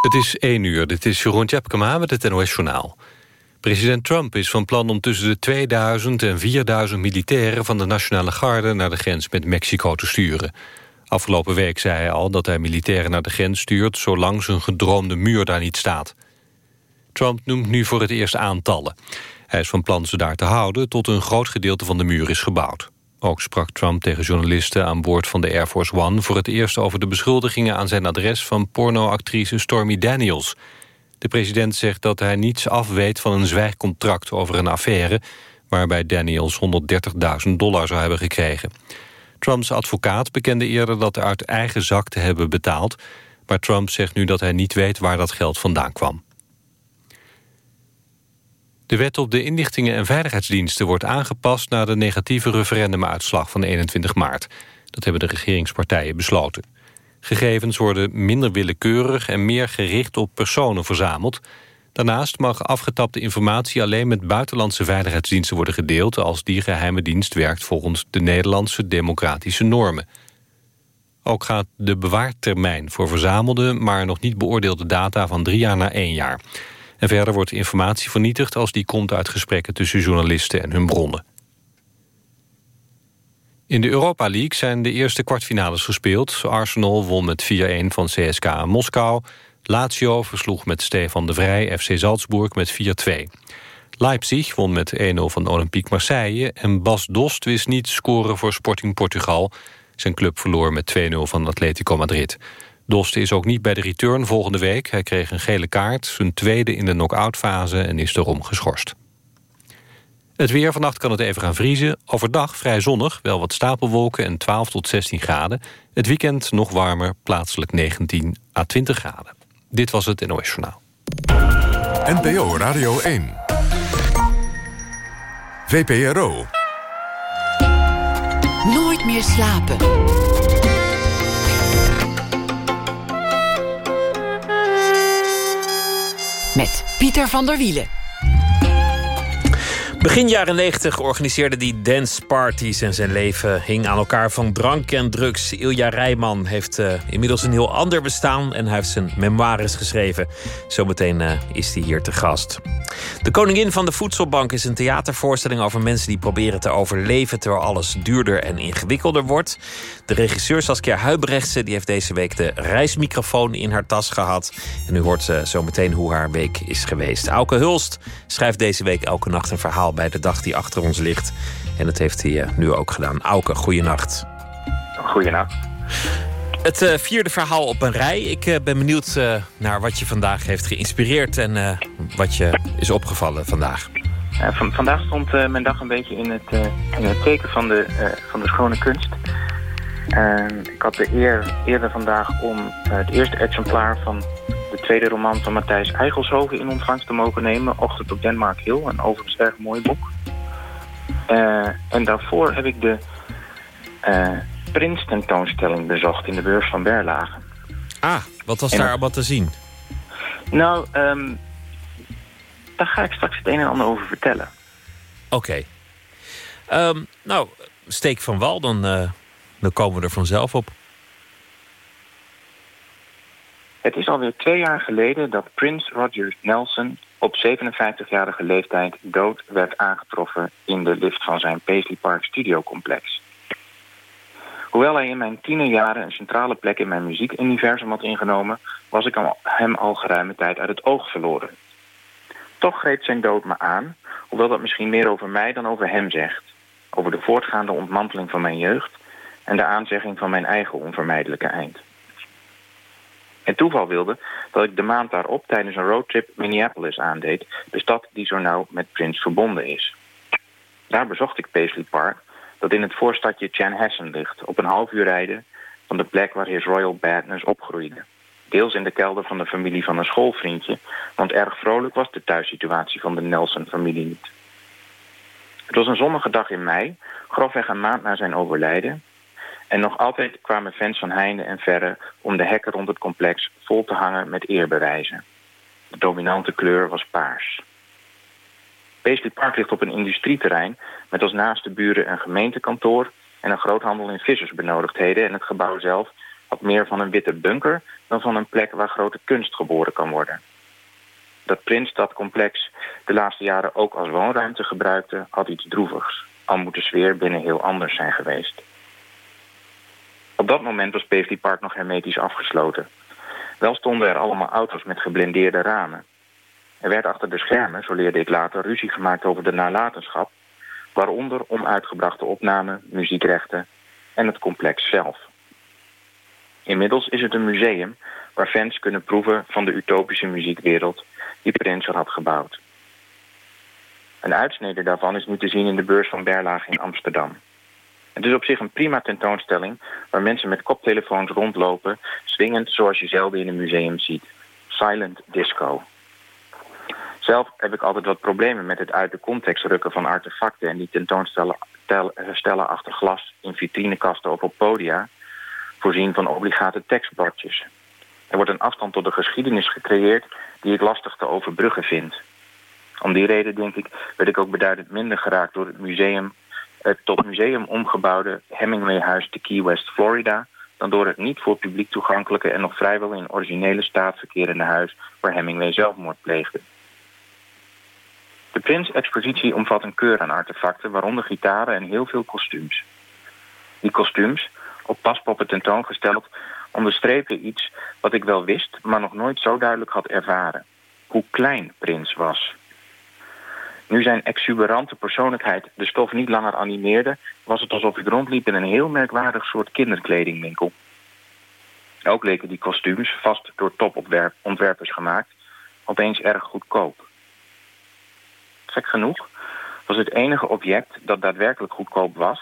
Het is 1 uur, dit is Jeroen Tjepkema met het NOS Journaal. President Trump is van plan om tussen de 2000 en 4000 militairen... van de Nationale Garde naar de grens met Mexico te sturen. Afgelopen week zei hij al dat hij militairen naar de grens stuurt... zolang zijn gedroomde muur daar niet staat. Trump noemt nu voor het eerst aantallen. Hij is van plan ze daar te houden tot een groot gedeelte van de muur is gebouwd. Ook sprak Trump tegen journalisten aan boord van de Air Force One... voor het eerst over de beschuldigingen aan zijn adres van pornoactrice Stormy Daniels. De president zegt dat hij niets afweet van een zwijgcontract over een affaire... waarbij Daniels 130.000 dollar zou hebben gekregen. Trumps advocaat bekende eerder dat uit eigen zak te hebben betaald... maar Trump zegt nu dat hij niet weet waar dat geld vandaan kwam. De wet op de inlichtingen en veiligheidsdiensten wordt aangepast... na de negatieve referendumuitslag van 21 maart. Dat hebben de regeringspartijen besloten. Gegevens worden minder willekeurig en meer gericht op personen verzameld. Daarnaast mag afgetapte informatie alleen met buitenlandse veiligheidsdiensten worden gedeeld... als die geheime dienst werkt volgens de Nederlandse democratische normen. Ook gaat de bewaartermijn voor verzamelde, maar nog niet beoordeelde data van drie jaar naar één jaar... En verder wordt informatie vernietigd als die komt uit gesprekken tussen journalisten en hun bronnen. In de Europa League zijn de eerste kwartfinales gespeeld. Arsenal won met 4-1 van CSKA Moskou. Lazio versloeg met Stefan de Vrij FC Salzburg met 4-2. Leipzig won met 1-0 van Olympique Marseille... en Bas Dost wist niet scoren voor Sporting Portugal. Zijn club verloor met 2-0 van Atletico Madrid. Dost is ook niet bij de return volgende week. Hij kreeg een gele kaart, zijn tweede in de knock-outfase... en is daarom geschorst. Het weer, vannacht kan het even gaan vriezen. Overdag vrij zonnig, wel wat stapelwolken en 12 tot 16 graden. Het weekend nog warmer, plaatselijk 19 à 20 graden. Dit was het NOS Journaal. NPO Radio 1. VPRO. Nooit meer slapen. Met Pieter van der Wielen. Begin jaren 90 organiseerde hij danceparties en zijn leven hing aan elkaar van drank en drugs. Ilja Rijman heeft uh, inmiddels een heel ander bestaan en hij heeft zijn memoires geschreven. Zometeen uh, is hij hier te gast. De Koningin van de Voedselbank is een theatervoorstelling over mensen die proberen te overleven terwijl alles duurder en ingewikkelder wordt. De regisseur Saskia Huibrechtse die heeft deze week de reismicrofoon in haar tas gehad. En u hoort uh, zometeen hoe haar week is geweest. Auke Hulst schrijft deze week elke nacht een verhaal bij de dag die achter ons ligt. En dat heeft hij uh, nu ook gedaan. Auke, goeienacht. Goeienacht. Het uh, vierde verhaal op een rij. Ik uh, ben benieuwd naar wat je vandaag heeft geïnspireerd... en wat je is opgevallen vandaag. Van, vandaag stond mijn dag een beetje in het, in het teken van de, van de schone kunst. ik had de eer eerder vandaag om het eerste exemplaar van de tweede roman van Matthijs Eigelshoven in ontvangst te mogen nemen. Ochtend op Denmark Hill, een overigens erg mooi boek. Uh, en daarvoor heb ik de uh, Prins tentoonstelling bezocht in de beurs van Berlage. Ah, wat was en, daar allemaal te zien? Nou, um, daar ga ik straks het een en ander over vertellen. Oké. Okay. Um, nou, steek van wal, dan, uh, dan komen we er vanzelf op. Het is alweer twee jaar geleden dat Prins Roger Nelson op 57-jarige leeftijd dood werd aangetroffen in de lift van zijn Paisley Park studiocomplex. Hoewel hij in mijn tienerjaren een centrale plek in mijn muziekuniversum had ingenomen, was ik hem al geruime tijd uit het oog verloren. Toch greep zijn dood me aan, hoewel dat misschien meer over mij dan over hem zegt. Over de voortgaande ontmanteling van mijn jeugd en de aanzegging van mijn eigen onvermijdelijke eind. Het toeval wilde dat ik de maand daarop tijdens een roadtrip Minneapolis aandeed, de stad die zo nauw met Prince verbonden is. Daar bezocht ik Paisley Park, dat in het voorstadje Chanhassen ligt, op een half uur rijden van de plek waar His Royal Badness opgroeide. Deels in de kelder van de familie van een schoolvriendje, want erg vrolijk was de thuissituatie van de Nelson-familie niet. Het was een zonnige dag in mei, grofweg een maand na zijn overlijden, en nog altijd kwamen fans van heinde en verre om de hekken rond het complex vol te hangen met eerbewijzen. De dominante kleur was paars. Paisley Park ligt op een industrieterrein met als naaste buren een gemeentekantoor en een groothandel in vissersbenodigdheden en het gebouw zelf had meer van een witte bunker dan van een plek waar grote kunst geboren kan worden. Dat Prins dat complex de laatste jaren ook als woonruimte gebruikte, had iets droevigs, al moet de sfeer binnen heel anders zijn geweest. Dat moment was Paisley Park nog hermetisch afgesloten. Wel stonden er allemaal auto's met geblindeerde ramen. Er werd achter de schermen, zo leerde ik later, ruzie gemaakt over de nalatenschap, waaronder onuitgebrachte opnamen, muziekrechten en het complex zelf. Inmiddels is het een museum waar fans kunnen proeven van de utopische muziekwereld die Prince had gebouwd. Een uitsnede daarvan is nu te zien in de beurs van Berlage in Amsterdam. Het is op zich een prima tentoonstelling waar mensen met koptelefoons rondlopen, swingend zoals je zelden in een museum ziet. Silent disco. Zelf heb ik altijd wat problemen met het uit de context rukken van artefacten en die tentoonstellen stellen achter glas in vitrinekasten of op podia, voorzien van obligate tekstbordjes. Er wordt een afstand tot de geschiedenis gecreëerd die ik lastig te overbruggen vind. Om die reden, denk ik, werd ik ook beduidend minder geraakt door het museum, het tot museum omgebouwde Hemingway-huis te Key West, Florida, dan door het niet voor publiek toegankelijke en nog vrijwel in originele staat verkerende huis waar Hemingway zelfmoord pleegde. De Prins-expositie omvat een keur aan artefacten, waaronder gitaren en heel veel kostuums. Die kostuums, op paspoppen tentoongesteld, onderstrepen iets wat ik wel wist, maar nog nooit zo duidelijk had ervaren. Hoe klein Prins was. Nu zijn exuberante persoonlijkheid de stof niet langer animeerde... was het alsof ik rondliep in een heel merkwaardig soort kinderkledingwinkel. Ook leken die kostuums, vast door topontwerpers gemaakt... opeens erg goedkoop. Gek genoeg was het enige object dat daadwerkelijk goedkoop was...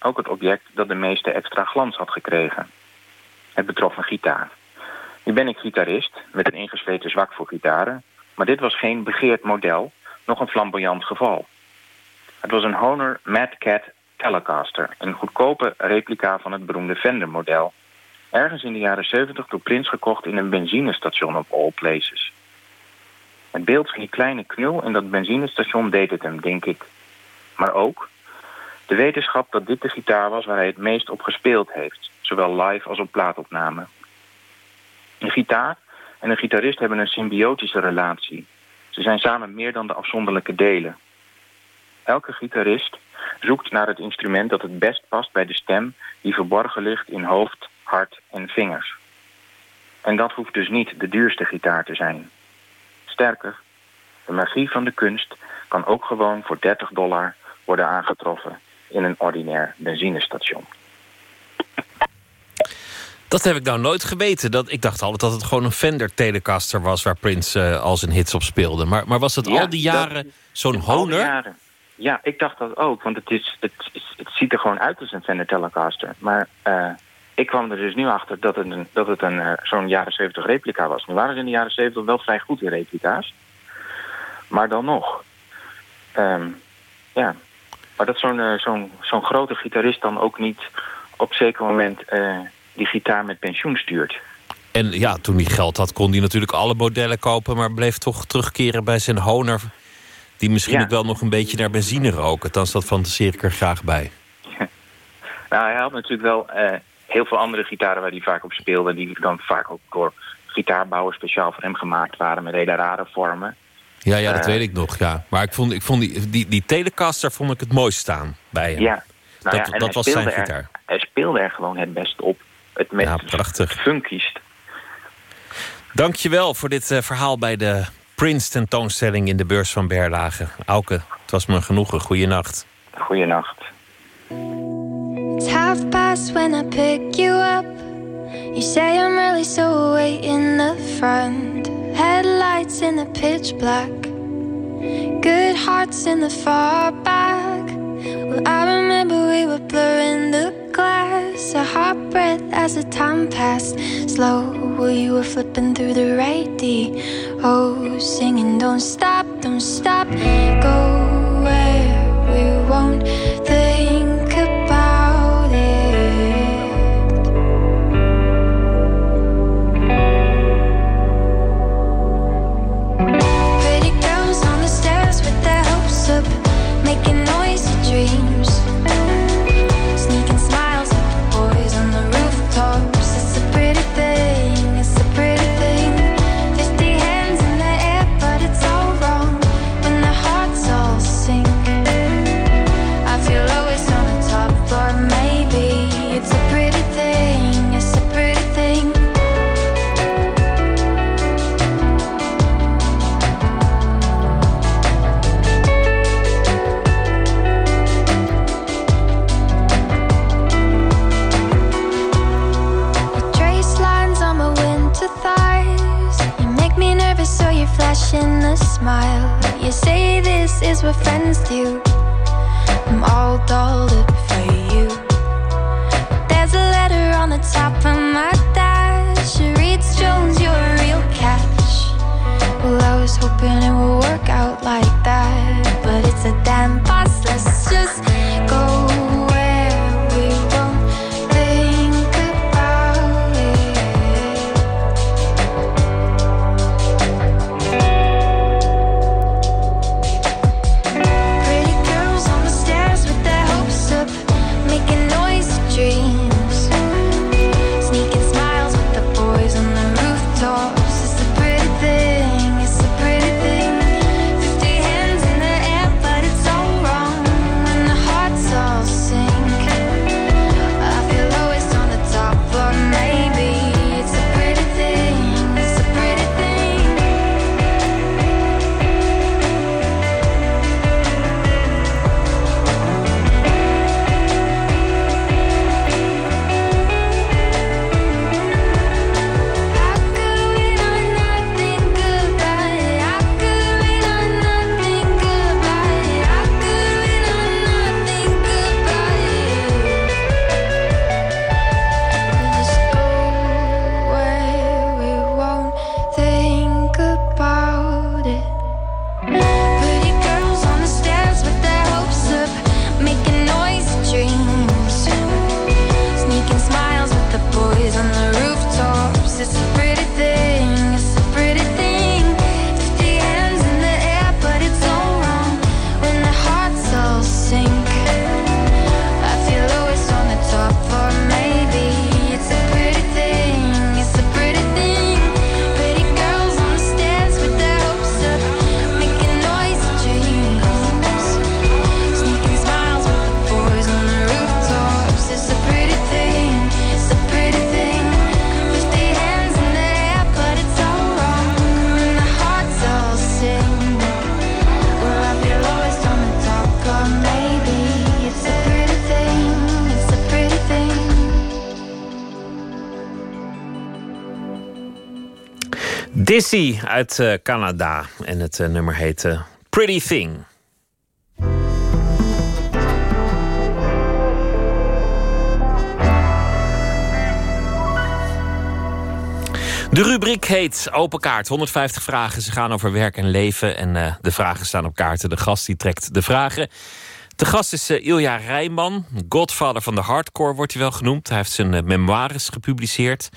ook het object dat de meeste extra glans had gekregen. Het betrof een gitaar. Nu ben ik gitarist, met een ingesleten zwak voor gitaren... maar dit was geen begeerd model, nog een flamboyant geval. Het was een Honor Mad Cat Telecaster, een goedkope replica van het beroemde Fender-model... ergens in de jaren 70 door Prins gekocht in een benzinestation op All Places... Het beeld van die kleine knul in dat benzinestation deed het hem, denk ik. Maar ook de wetenschap dat dit de gitaar was waar hij het meest op gespeeld heeft. Zowel live als op plaatopname. Een gitaar en een gitarist hebben een symbiotische relatie. Ze zijn samen meer dan de afzonderlijke delen. Elke gitarist zoekt naar het instrument dat het best past bij de stem... die verborgen ligt in hoofd, hart en vingers. En dat hoeft dus niet de duurste gitaar te zijn... Sterker, de magie van de kunst kan ook gewoon voor 30 dollar worden aangetroffen in een ordinair benzinestation. Dat heb ik nou nooit geweten. Dat, ik dacht altijd dat het gewoon een Fender Telecaster was... waar Prince uh, al zijn hits op speelde. Maar, maar was het al die jaren zo'n Honor? Ja, ik dacht dat ook. Want het, is, het, het ziet er gewoon uit als een Fender Telecaster. Maar uh, ik kwam er dus nu achter dat het, een, dat het een, uh, zo'n jaren 70 replica was. Nu waren ze in de jaren 70 wel vrij goed in replica's. Maar dan nog. Um, ja. Maar dat zo'n zo'n zo'n grote gitarist dan ook niet op zeker moment die gitaar met pensioen stuurt. En ja, toen hij geld had, kon hij natuurlijk alle modellen kopen... maar bleef toch terugkeren bij zijn Honor... die misschien ja. ook wel nog een beetje naar benzine roken. Althans, dat fantaseer ik er graag bij. nou, hij had natuurlijk wel heel veel andere gitaren waar hij vaak op speelde... die dan vaak ook door gitaarbouwers speciaal voor hem gemaakt waren... met hele rare vormen. Ja, ja dat uh, weet ik nog, ja. Maar ik vond, ik vond die, die, die Telecaster vond ik het mooist staan bij hem. Ja, nou dat, ja, dat was zijn gitaar. Er, hij speelde er gewoon het best op. Het met ja, prachtig. funkiest. Dankjewel voor dit uh, verhaal bij de Prince tentoonstelling in de beurs van Berlage. Auke, het was me genoegen. Goeienacht. Goeienacht. It's half past when I pick you up. You say I'm really so way in the front. Headlights in the pitch black. Good hearts in the far back. Well, as the time passed. Slow, you were flipping through the radio. Oh, singing, don't stop, don't stop. Go where we won't is what friends do. I'm all dolled up Dizzy uit uh, Canada. En het uh, nummer heet uh, Pretty Thing. De rubriek heet Open Kaart. 150 vragen. Ze gaan over werk en leven. En de vragen staan op kaarten. De gast die trekt de vragen. De gast is uh, Ilja Rijman, godvader van de hardcore wordt hij wel genoemd. Hij heeft zijn uh, memoires gepubliceerd.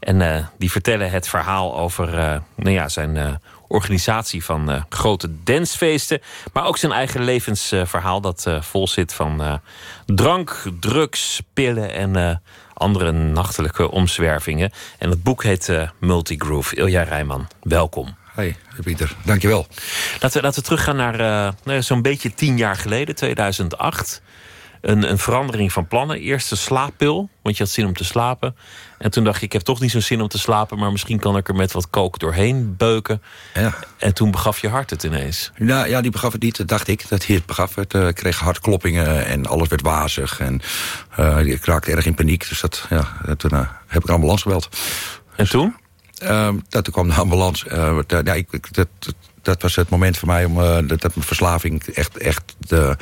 En uh, die vertellen het verhaal over nou ja, zijn organisatie van grote dancefeesten. Maar ook zijn eigen levensverhaal dat vol zit van drank, drugs, pillen en andere nachtelijke omzwervingen. En het boek heet Multigroove. Ilja Rijman, welkom. Hey, Pieter, dankjewel. Laten we, laten we teruggaan naar uh, zo'n beetje tien jaar geleden, 2008. Een, een verandering van plannen. Eerst een slaappil, want je had zin om te slapen. En toen dacht je, ik heb toch niet zo'n zin om te slapen... maar misschien kan ik er met wat kook doorheen beuken. Ja. En toen begaf je hart het ineens. Nou, ja, die begaf het niet, dacht ik. Dat hij het begaf het. Uh, kreeg hartkloppingen en alles werd wazig. En uh, ik raakte erg in paniek. Dus dat, ja, toen heb ik een ambulance gebeld. En toen? Uh, toen kwam de ambulance. Ja, ik, dat, dat was het moment voor mij om uh, dat, dat mijn verslaving echt, echt de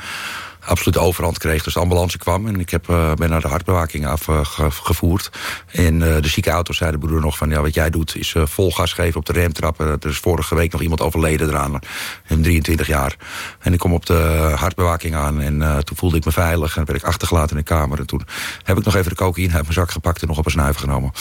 absolute overhand kreeg. Dus de ambulance kwam en ik heb, ben naar de hartbewaking afgevoerd. en de zieke auto zei de broer nog van... ja, wat jij doet is vol gas geven op de remtrappen. Er is vorige week nog iemand overleden eraan. In 23 jaar. En ik kom op de hartbewaking aan en toen voelde ik me veilig. En werd ik achtergelaten in de kamer. En toen heb ik nog even de cocaïne uit mijn zak gepakt... en nog op een snuiver genomen.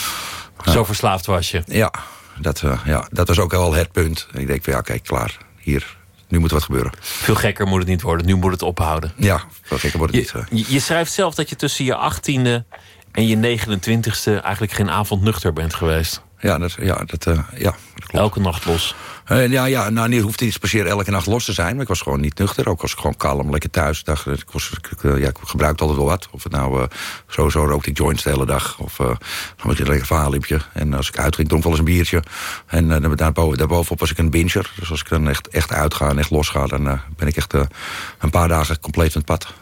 Zo verslaafd was je? Ja, dat, uh, ja, dat was ook wel het punt. Ik denk van ja, kijk, klaar. Hier, nu moet wat gebeuren. Veel gekker moet het niet worden. Nu moet het ophouden. Ja, veel gekker wordt het je, niet. Je, je schrijft zelf dat je tussen je achttiende en je 29ste... eigenlijk geen avond nuchter bent geweest. Ja, dat, ja, dat, uh, ja, Elke nacht los. Uh, ja, ja, nou, niet hoeft niet per elke nacht los te zijn. Maar ik was gewoon niet nuchter. Ook was ik gewoon kalm, lekker thuis. Dacht, ik, was, uh, ja, ik gebruikte altijd wel wat. Of het nou uh, sowieso rookte ik joints de hele dag. Of uh, een lekker verhaalimpje. En als ik uitging, dronk wel eens een biertje. En daarboven, daarbovenop was ik een binger. Dus als ik dan echt, echt uitga en echt losga... dan ben ik echt een paar dagen compleet van het pad.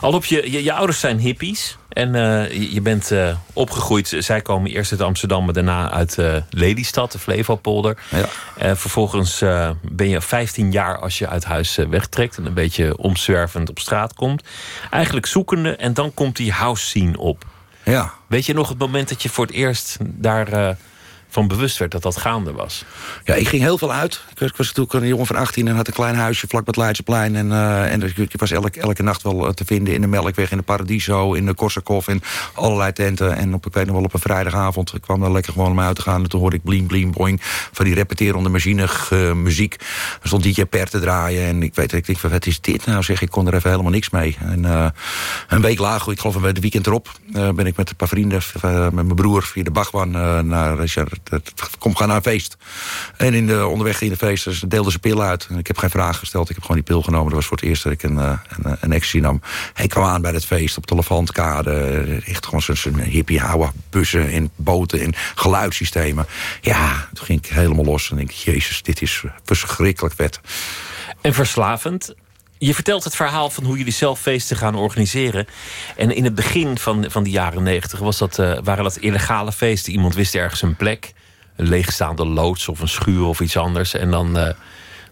Al op je, je, je ouders zijn hippies. En uh, je, je, bent uh, opgegroeid. Zij komen eerst uit Amsterdam, maar daarna uit uh, Lelystad, de Flevopolder. Ja. vervolgens ben je 15 jaar als je uit huis wegtrekt. En een beetje omzwervend op straat komt. Eigenlijk zoekende. En dan komt die house scene op. Ja. Weet je nog het moment dat je voor het eerst daar van bewust werd dat dat gaande was? Ja, ik ging heel veel uit. Ik was, ik natuurlijk een jongen van 18 en had een klein huisje vlak bij het Leidseplein. En, uh, en ik was elke, elke nacht wel eh, te vinden in de Melkweg, in de Paradiso, in de Korsakoff, in allerlei tenten. En op, ik weet nog wel op een vrijdagavond, ik kwam daar lekker gewoon om uit te gaan. En toen hoorde ik bling bling boing van die repeterende machine uh, muziek. Er stond DJ Per te draaien en ik weet, ik wat is dit nou zeg, ik kon er even helemaal niks mee. En een week later, ik geloof een weekend erop, ben ik met een paar vrienden, met mijn broer via de Bachwan naar kom gaan naar een feest. En in de, onderweg in de feest deelden ze pillen uit. En ik heb geen vraag gesteld. Ik heb gewoon die pil genomen. Dat was voor het eerst dat ik een, uh, een, een ecstasy nam. Hij kwam aan bij het feest op de Levantkade. Echt gewoon zo'n hippie houden bussen en boten en geluidssystemen. Ja, toen ging ik helemaal los. En denk ik, jezus, dit is verschrikkelijk vet. En verslavend? Je vertelt het verhaal van hoe jullie zelf feesten gaan organiseren. En in het begin van, van de jaren negentig was dat, uh, waren dat illegale feesten. Iemand wist ergens een plek. Een leegstaande loods of een schuur of iets anders. En dan, uh,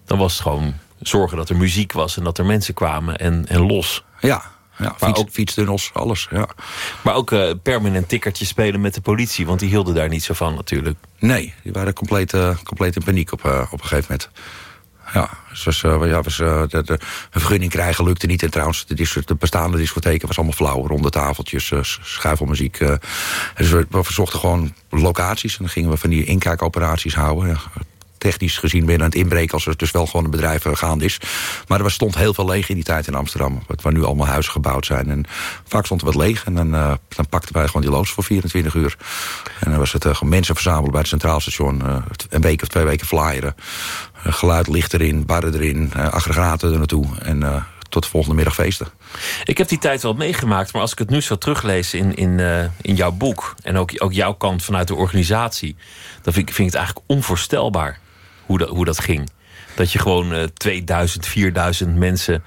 dan was het gewoon zorgen dat er muziek was... en dat er mensen kwamen en, en los. Ja, ja, maar fiets, ook fietstunnels, alles. Ja. Maar ook uh, permanent tikkertje spelen met de politie, want die hielden daar niet zo van natuurlijk. Nee, die waren compleet, compleet in paniek op, op een gegeven moment. Ja, dus ja, was, uh, de, een vergunning krijgen lukte niet. En trouwens, de, de bestaande discotheken was allemaal flauw. Ronde tafeltjes, uh, schuifelmuziek. dus we, verzochten gewoon locaties. En dan gingen we van die inkijkoperaties houden. Technisch gezien ben je aan het inbreken... als er dus wel gewoon een bedrijf gaande is. Maar er stond heel veel leeg in die tijd in Amsterdam. Waar nu allemaal huizen gebouwd zijn. En vaak stond er wat leeg. En dan, dan pakten wij gewoon die loods voor 24 uur. En dan was het mensen verzamelen bij het Centraal Station. Een week of twee weken flyeren. Geluid licht erin, barren erin, aggregaten er naartoe. En tot de volgende middag feesten. Ik heb die tijd wel meegemaakt, maar als ik het nu zo teruglees in, in, in jouw boek... en ook, ook jouw kant vanuit de organisatie... dan vind ik, vind ik het eigenlijk onvoorstelbaar hoe dat, hoe dat ging. Dat je gewoon uh, 2000, 4000 mensen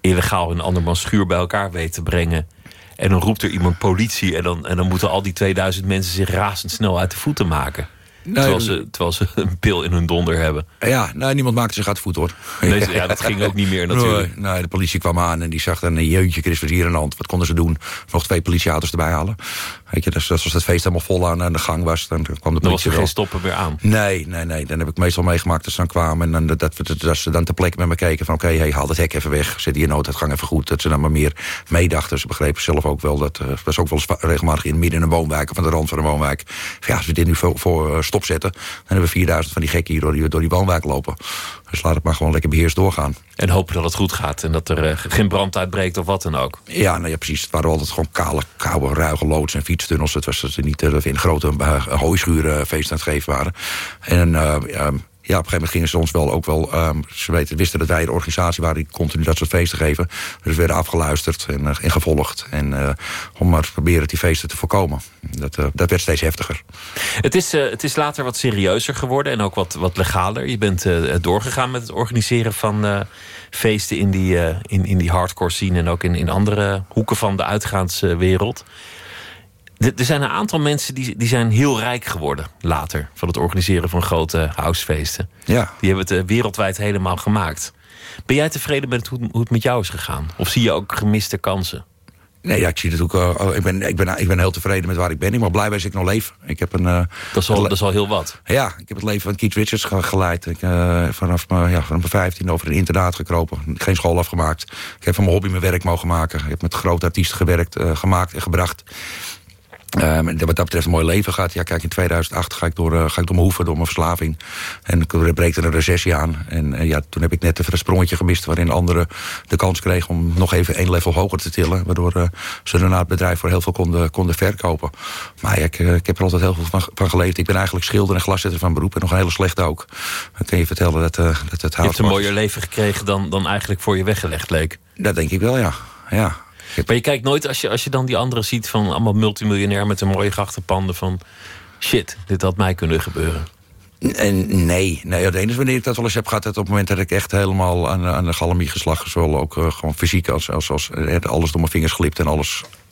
illegaal in andermans schuur bij elkaar weet te brengen. En dan roept er iemand politie en dan, en dan moeten al die 2000 mensen zich razendsnel uit de voeten maken. Terwijl, ze, terwijl ze een pil in hun donder hebben. Ja, nou, niemand maakte zich uit voet hoor. Nee, ja, dat ging ook niet meer natuurlijk. Nee, nee, de politie kwam aan en die zag dan een jeutje, Chris was hier aan de hand. Wat konden ze doen? Nog twee politieauto's erbij halen. Weet je, dus als het feest helemaal vol aan, aan de gang was, dan kwam de politie Dan was er wel. geen stoppen meer aan? Nee, nee, nee. Dan heb ik meestal meegemaakt dat ze dan kwamen... en dan, dat, dat, dat ze dan ter plekke met me keken van... oké, okay, hey, haal het hek even weg, zet hier nooduitgang even goed. Dat ze dan maar meer meedachten. Ze begrepen zelf ook wel dat... Uh, was ook wel eens regelmatig in midden in een woonwijk... of aan de rand van een woonwijk. Ja, als we dit nu voor, voor uh, stopzetten... dan hebben we 4000 van die gekken hier door die, door die woonwijk lopen. Dus laat het maar gewoon lekker beheerst doorgaan. En hopen dat het goed gaat en dat er uh, geen brand uitbreekt of wat dan ook. Ja, nou ja, precies. Het waren altijd gewoon kale, koude, ruige loods en fietstunnels. Het was het niet dat we in grote uh, hooischuren feest aan het geven waren. En uh, op een gegeven moment gingen ze ons wel ook wel... Um, ze weten, wisten dat wij de organisatie waren die continu dat soort feesten geven. Dus we werden afgeluisterd en, uh, en gevolgd. En uh, om maar te proberen die feesten te voorkomen. Dat, uh, dat werd steeds heftiger. Het is, het is later wat serieuzer geworden en ook wat, wat legaler. Je bent doorgegaan met het organiseren van feesten in die, in, in die hardcore scene... en ook in, in andere hoeken van de uitgaanswereld. Er zijn een aantal mensen die, die zijn heel rijk geworden later... van het organiseren van grote housefeesten. Ja. Die hebben het wereldwijd helemaal gemaakt. Ben jij tevreden met hoe, hoe het met jou is gegaan? Of zie je ook gemiste kansen? Nee, ja, ik zie het ook. Uh, ik, ben, ik, ben, ik ben heel tevreden met waar ik ben. Ik ben blij dat ik nog leef. Ik heb een, uh, dat, is al, dat is al heel wat. Ja, ik heb het leven van Keith Richards geleid. Ik, uh, vanaf, mijn, ja, vanaf mijn 15 over een internaat gekropen. Geen school afgemaakt. Ik heb van mijn hobby mijn werk mogen maken. Ik heb met grote artiesten gewerkt, gemaakt en gebracht. Um, wat dat betreft een mooi leven gaat. Ja, kijk, in 2008 ga ik door, uh, ga ik door mijn hoeven, door mijn verslaving. En er breekt er een recessie aan. En uh, ja, toen heb ik net even een sprongetje gemist... waarin anderen de kans kregen om nog even één level hoger te tillen. Waardoor uh, ze daarna het bedrijf voor heel veel konden, konden verkopen. Maar ja, ik, ik heb er altijd heel veel van, van geleefd. Ik ben eigenlijk schilder en glaszetter van beroep. En nog een hele slechte ook. Dan kun je vertellen dat, dat het hout Je hebt een mooier leven gekregen dan, dan eigenlijk voor je weggelegd leek. Dat denk ik wel, ja. ja. Maar je kijkt nooit, als je, als je dan die anderen ziet... van allemaal multimiljonair met een mooie grachtenpanden... van shit, dit had mij kunnen gebeuren. En nee, nee, het enige wanneer ik dat wel eens heb gehad... dat op het moment dat ik echt helemaal aan, aan de galamie geslagen... zowel ook uh, gewoon fysiek als, als, als alles door mijn vingers glipt... en alles eh,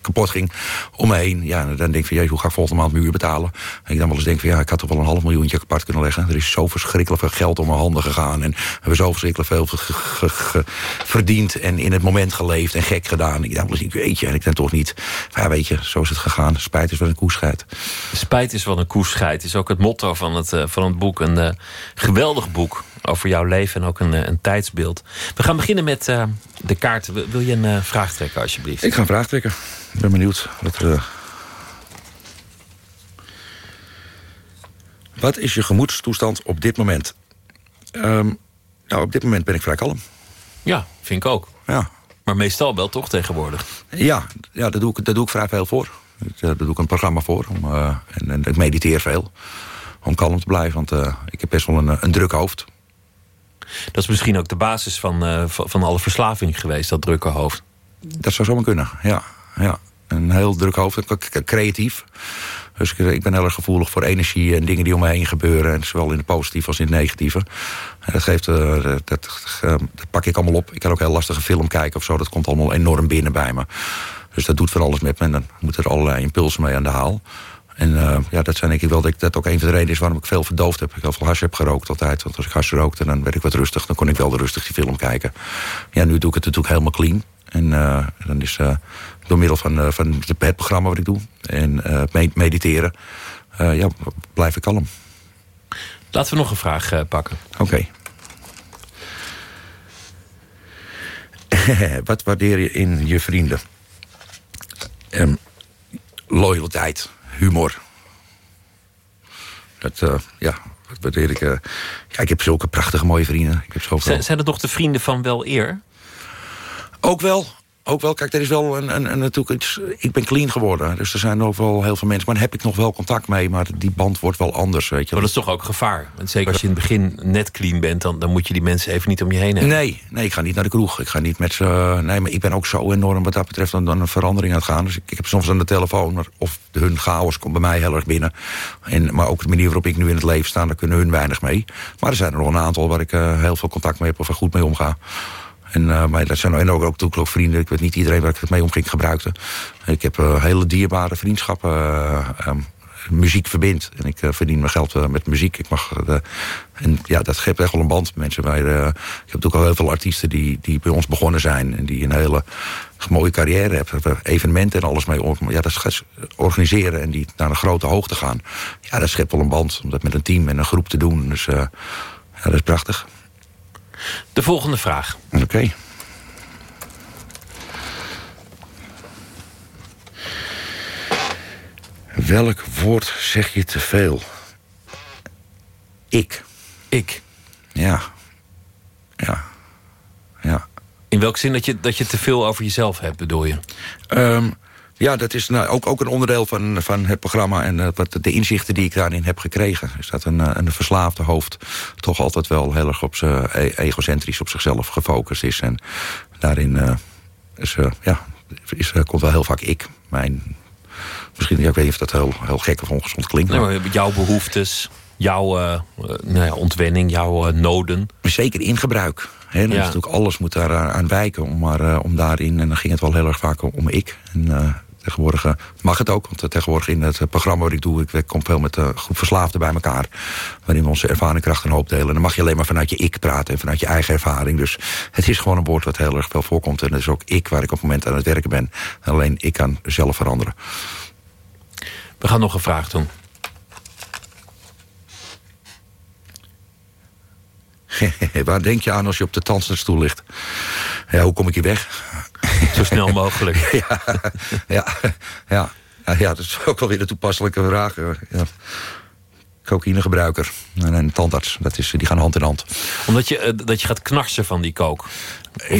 kapot ging om me heen. Ja, dan denk ik van, jezus, hoe ga ik volgende maand mijn huur betalen? En ik dan wel eens denk van, ja, ik had toch wel een half miljoentje apart kunnen leggen. Er is zo verschrikkelijk veel geld om mijn handen gegaan. En we hebben zo verschrikkelijk veel verdiend en in het moment geleefd en gek gedaan. Ik dacht wel eens, weet je, en ik denk toch niet. Ja, weet je, zo is het gegaan. Spijt is wel een koescheid. Spijt is wel een koescheid. is ook het motto van het, uh, van het boek. Een uh, geweldig boek over jouw leven en ook een, een tijdsbeeld. We gaan beginnen met uh, de kaarten. Wil je een uh, vraag trekken, alsjeblieft? Ik ga een vraag trekken. Ik ben benieuwd. Wat, uh... wat is je gemoedstoestand op dit moment? Um, nou, op dit moment ben ik vrij kalm. Ja, vind ik ook. Ja. Maar meestal wel toch tegenwoordig? Ja, ja daar, doe ik, daar doe ik vrij veel voor. Daar doe ik een programma voor. Om, en, en, ik mediteer veel. Om kalm te blijven, want ik heb best wel een, een druk hoofd. Dat is misschien ook de basis van, uh, van alle verslaving geweest, dat drukke hoofd. Dat zou zomaar kunnen, ja. ja. Een heel druk hoofd, creatief. Dus ik ben heel erg gevoelig voor energie en dingen die om me heen gebeuren. En zowel in het positieve als in het negatieve. En dat, geeft, dat, dat, dat, pak ik allemaal op. Ik kan ook heel lastige film kijken of zo. Dat komt allemaal enorm binnen bij me. Dus dat doet van alles met me. En dan moeten er allerlei impulsen mee aan de haal. En uh, ja, dat zijn denk ik wel dat dat ook een van de redenen is waarom ik veel verdoofd heb. Ik heel veel hash heb gerookt altijd. Want als ik hash rookte, dan werd ik wat rustig. Dan kon ik wel rustig die film kijken. Ja, nu doe ik het natuurlijk helemaal clean. En uh, dan is uh, door middel van, van het programma wat ik doe en mediteren, ja, blijf ik kalm. Laten we nog een vraag pakken. Oké. Okay. wat waardeer je in je vrienden? Um, loyaliteit humor. Dat, uh, ja, dat waardeer ik. Uh, ja, ik heb zulke prachtige mooie vrienden. Ik heb zoveel... zijn, zijn het toch de vrienden van wel eer? Ook wel, ook wel. Kijk, er is wel een, een, een natuurlijk iets, ik ben clean geworden. Dus er zijn ook wel heel veel mensen. Maar daar heb ik nog wel contact mee. Maar die band wordt wel anders, weet je. Maar dat is toch ook gevaar? Want zeker als je in het begin net clean bent... dan, dan moet je die mensen even niet om je heen hebben. Nee, nee ik ga niet naar de kroeg. Ik ga niet met ze... Nee, maar ik ben ook zo enorm wat dat betreft... aan een verandering aan het gaan. Dus ik, ik heb soms aan de telefoon... Maar of hun chaos komt bij mij heel erg binnen. En, maar ook de manier waarop ik nu in het leven sta... daar kunnen hun weinig mee. Maar er zijn er nog een aantal waar ik uh, heel veel contact mee heb... of er goed mee omga. En, uh, maar dat zijn en ook, ook, ook vrienden. Ik weet niet iedereen waar ik het mee om ging gebruikte. Ik heb uh, hele dierbare vriendschappen. Uh, um, muziek verbindt. En ik verdien mijn geld met muziek. Ik mag, en ja, dat geeft echt wel een band met mensen. Wij, ik heb natuurlijk al heel veel artiesten die, die bij ons begonnen zijn. En die een hele mooie carrière hebben. Evenementen en alles mee ja, dat organiseren. En die naar een grote hoogte gaan. Ja, dat schept wel een band. Om dat met een team en een groep te doen. Dus ja, dat is prachtig. De volgende vraag. Oké. Okay. Welk woord zeg je te veel? Ik. Ik? Ja. Ja. Ja. In welk zin dat je, dat je te veel over jezelf hebt, bedoel je? Um, ja, dat is nou, ook, ook een onderdeel van, van het programma... en uh, wat, de inzichten die ik daarin heb gekregen. Is dat een, een verslaafde hoofd toch altijd wel heel erg op zijn e egocentrisch... op zichzelf gefocust is. En daarin uh, is, uh, ja, is, komt wel heel vaak ik. Mijn, misschien, ja, ik weet niet of dat heel, heel gek of ongezond klinkt. Nee, maar jouw behoeftes, jouw nou ja, ontwenning, jouw noden. Zeker in gebruik. He, ja. natuurlijk alles moet daar aan wijken om, maar, om daarin... en dan ging het wel heel erg vaak om ik... En, Tegenwoordig mag het ook, want tegenwoordig in het programma wat ik doe... ik kom veel met een groep verslaafden bij elkaar... waarin we onze ervaring, kracht en hoop delen. En dan mag je alleen maar vanuit je ik praten en vanuit je eigen ervaring. Dus het is gewoon een woord wat heel erg veel voorkomt. En dat is ook ik waar ik op het moment aan het werken ben. En alleen ik kan zelf veranderen. We gaan nog een vraag doen. Waar denk je aan als je op de tandartsstoel ligt? Ja, hoe kom ik hier weg? Zo snel mogelijk. ja, ja, ja, ja, dat is ook wel weer een toepasselijke vraag. Ja. Cocaïnegebruiker en een tandarts, dat is, die gaan hand in hand. Omdat je, uh, dat je gaat knarsen van die coke?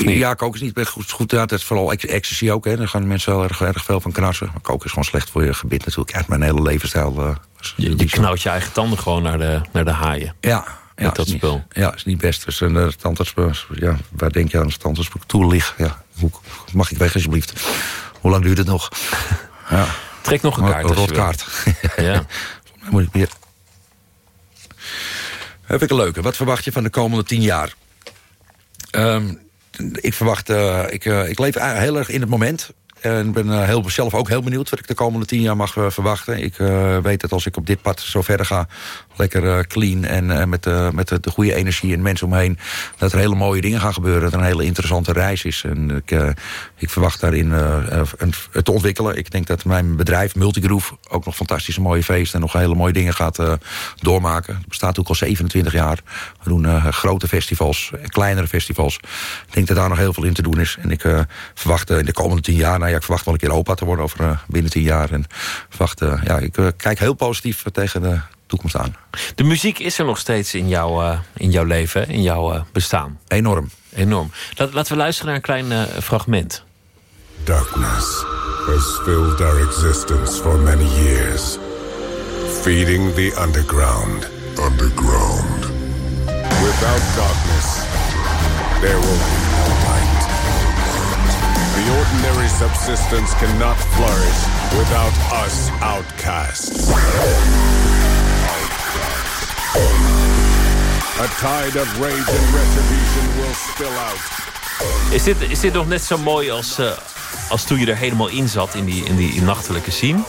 Ja, coke is niet goed. goed ja, dat is vooral ecstasy ook. Hè. Daar gaan mensen wel erg, erg veel van knarsen. Maar coke is gewoon slecht voor je gebit natuurlijk. Ja, mijn hele levensstijl. Uh, je, je knauwt je eigen tanden gewoon naar de, naar de haaien. Ja, ja, dat spul. Niet, ja, is niet best. Dus een uh, tandarts, ja, waar denk je aan als tandarts toe ligt? Ja, hoe, mag ik weg alsjeblieft? Hoe lang duurt het nog? Ja. Trek nog een kaart. Een kaart. ja. moet ik weer... Heb ik een leuke. Wat verwacht je van de komende tien jaar? Ehm, ik verwacht... Uh, ik, uh, ik leef heel erg in het moment. En ben heel, zelf ook heel benieuwd wat ik de komende tien jaar mag verwachten. Ik weet dat als ik op dit pad zo verder ga lekker clean en met, met de, de, goede energie en mensen omheen... dat er hele mooie dingen gaan gebeuren. Dat er een hele interessante reis is. En ik, ik verwacht daarin te ontwikkelen. Ik denk dat mijn bedrijf Multigroove ook nog fantastische mooie feesten... en nog hele mooie dingen gaat doormaken. Het bestaat ook al 27 jaar. We doen grote festivals, kleinere festivals. Ik denk dat daar nog heel veel in te doen is. En ik verwacht in de komende tien jaar... ik verwacht wel een keer opa te worden over binnen tien jaar. En verwacht, ja, ik kijk heel positief tegen de toekomst aan. De muziek is er nog steeds in, jou, uh, in jouw leven, in jouw uh, bestaan? Enorm. Enorm. Laat, laten we luisteren naar een klein uh, fragment. Darkness has filled our existence for many years. Feeding the underground. Underground. Without darkness, there will be ordinary subsistence cannot flourish without us outcasts. A tide of rage and retribution will spill out. Is dit, is dit nog net zo mooi als, uh, als toen je er helemaal in zat in die, in die nachtelijke scene?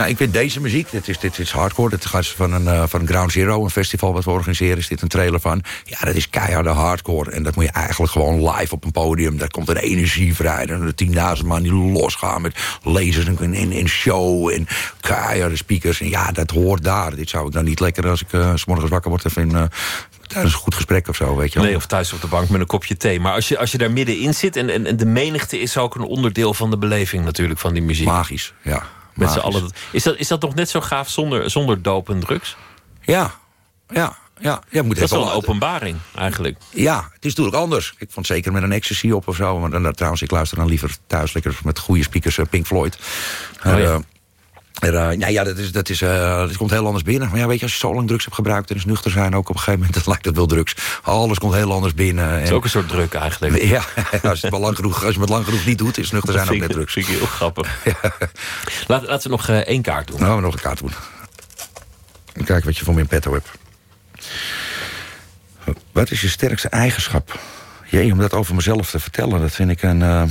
Nou, ik vind deze muziek, dit is, dit is hardcore. Dit gaat van, een, uh, van Ground Zero, een festival wat we organiseren. Is dit een trailer van. Ja, dat is keiharde hardcore. En dat moet je eigenlijk gewoon live op een podium. Daar komt een energie vrij. Dan de 10.000 man die losgaan met lasers en, in en show. En keiharde speakers. En ja, dat hoort daar. Dit zou ik dan niet lekker als ik uh, s morgens wakker word even... Uh, tijdens een goed gesprek of zo, weet je wel. Nee, of thuis op de bank met een kopje thee. Maar als je, als je daar middenin zit... En, en, en de menigte is ook een onderdeel van de beleving natuurlijk van die muziek. Magisch, ja. Met z'n allen. Is dat, is dat nog net zo gaaf zonder, zonder doop en drugs? Ja, ja. Ja, ja, moet dat is wel een openbaring, eigenlijk. Ja, het is natuurlijk anders. Ik vond zeker met een ecstasy op of zo. Maar dan, trouwens, ik luister dan liever thuis lekker met goede speakers uh, Pink Floyd. Oh, ja. Uh, er, uh, nou ja, dat, is, dat, is, uh, dat komt heel anders binnen. Maar ja, weet je, als je zo lang drugs hebt gebruikt... en is nuchter zijn ook op een gegeven moment... dan lijkt het wel drugs. Alles komt heel anders binnen. Het is ook een soort druk eigenlijk. Ja, als je het, lang genoeg, als je het lang genoeg niet doet... is nuchter zijn ook net drugs. Dat vind ik heel grappig. ja. Laat, laten we nog uh, één kaart doen. Nou, we nog een kaart doen. Kijk wat je voor me in petto hebt. Wat is je sterkste eigenschap? Jee, om dat over mezelf te vertellen, dat vind ik een... Nou,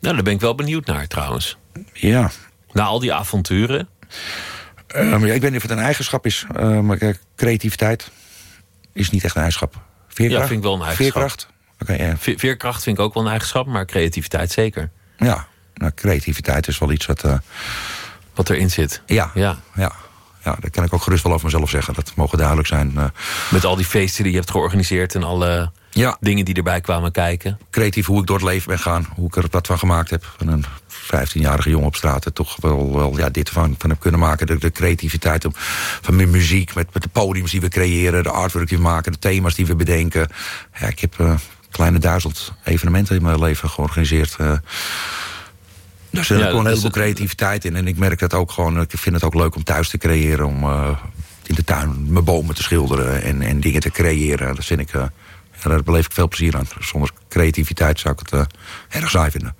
daar ben ik wel benieuwd naar trouwens. Ja, na al die avonturen? Ja, ik weet niet of het een eigenschap is. Uh, maar kijk, creativiteit is niet echt een eigenschap. Veerkracht? Ja, vind ik wel een eigenschap. Veerkracht? Okay, ja. Ve veerkracht vind ik ook wel een eigenschap, maar creativiteit zeker. Ja, nou, creativiteit is wel iets wat... Uh, wat erin zit. Ja, ja. ja. Ja, dat kan ik ook gerust wel over mezelf zeggen. Dat mogen duidelijk zijn. Met al die feesten die je hebt georganiseerd en alle ja. dingen die erbij kwamen kijken. Creatief hoe ik door het leven ben gaan. Hoe ik er wat van gemaakt heb. Van een 15-jarige jongen op straat er toch wel, wel ja, dit van, van heb kunnen maken. De, de creativiteit om, van mijn muziek, met, met de podiums die we creëren... de artwork die we maken, de thema's die we bedenken. Ja, ik heb uh, kleine duizend evenementen in mijn leven georganiseerd... Uh, er zit ja, gewoon een heleboel creativiteit in. En ik merk dat ook gewoon. Ik vind het ook leuk om thuis te creëren. Om uh, in de tuin mijn bomen te schilderen. En, en dingen te creëren. Dat vind ik. Uh, daar beleef ik veel plezier aan. Zonder creativiteit zou ik het uh, erg saai vinden.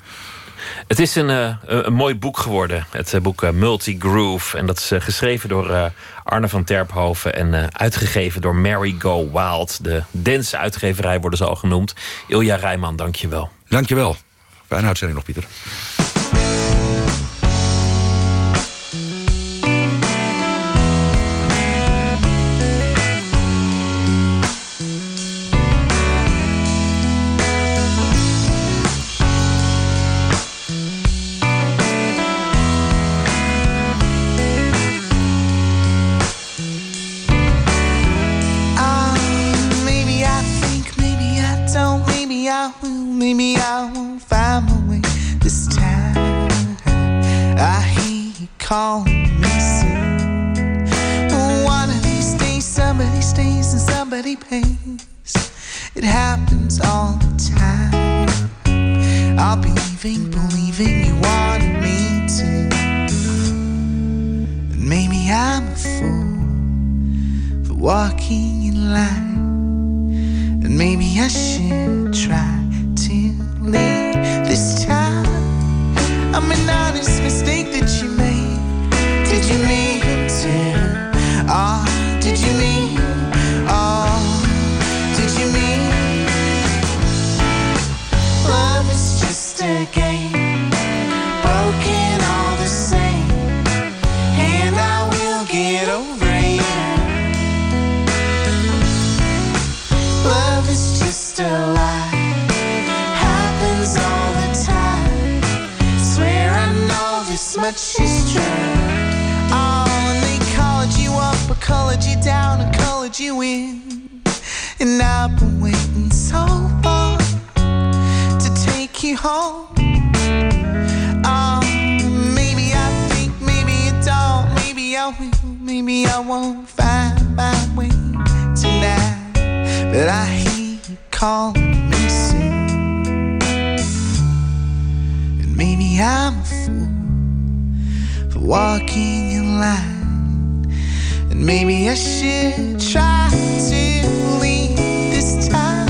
Het is een, uh, een mooi boek geworden. Het uh, boek uh, Multigroove. En dat is geschreven door Arne van Terphoven. En uitgegeven door Mary Go Wild. De dance-uitgeverij worden ze al genoemd. Ilja Rijman, dank je wel. Dank je wel. Fijne uitzending nog, Pieter. Walking in line. And maybe I should try to leave this time. Maybe I should try to leave this time.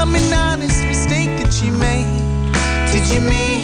I'm an honest mistake that you made. Did you mean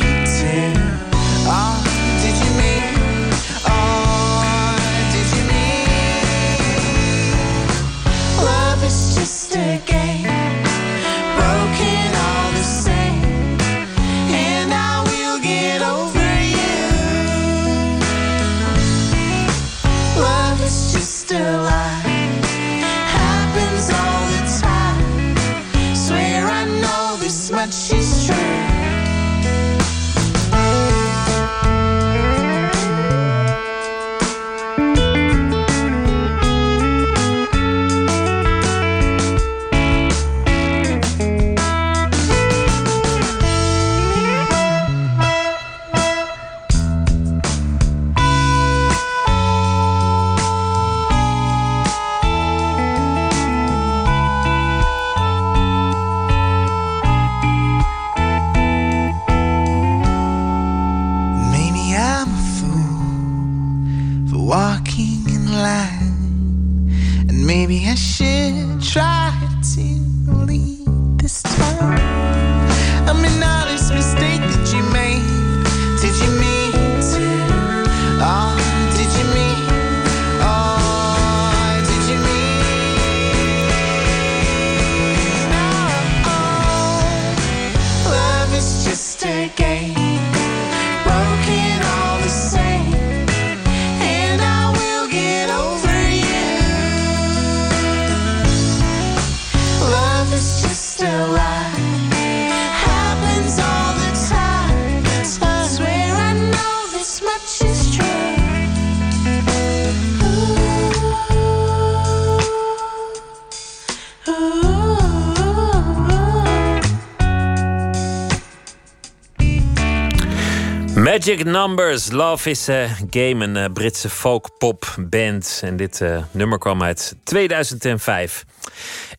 Magic Numbers, Love is a Game, een eh, Britse folk-pop band. En dit eh, nummer kwam uit 2005.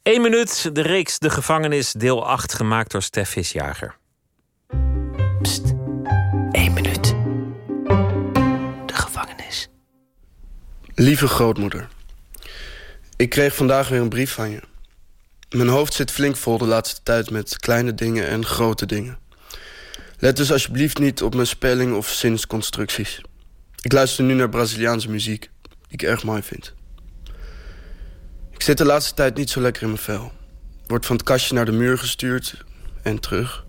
Eén minuut, de reeks De Gevangenis, deel 8, gemaakt door Stef Visjager. Eén minuut. De gevangenis. Lieve grootmoeder, ik kreeg vandaag weer een brief van je. Mijn hoofd zit flink vol de laatste tijd met kleine dingen en grote dingen. Let dus alsjeblieft niet op mijn spelling of zinsconstructies. Ik luister nu naar Braziliaanse muziek, die ik erg mooi vind. Ik zit de laatste tijd niet zo lekker in mijn vel. Word van het kastje naar de muur gestuurd en terug.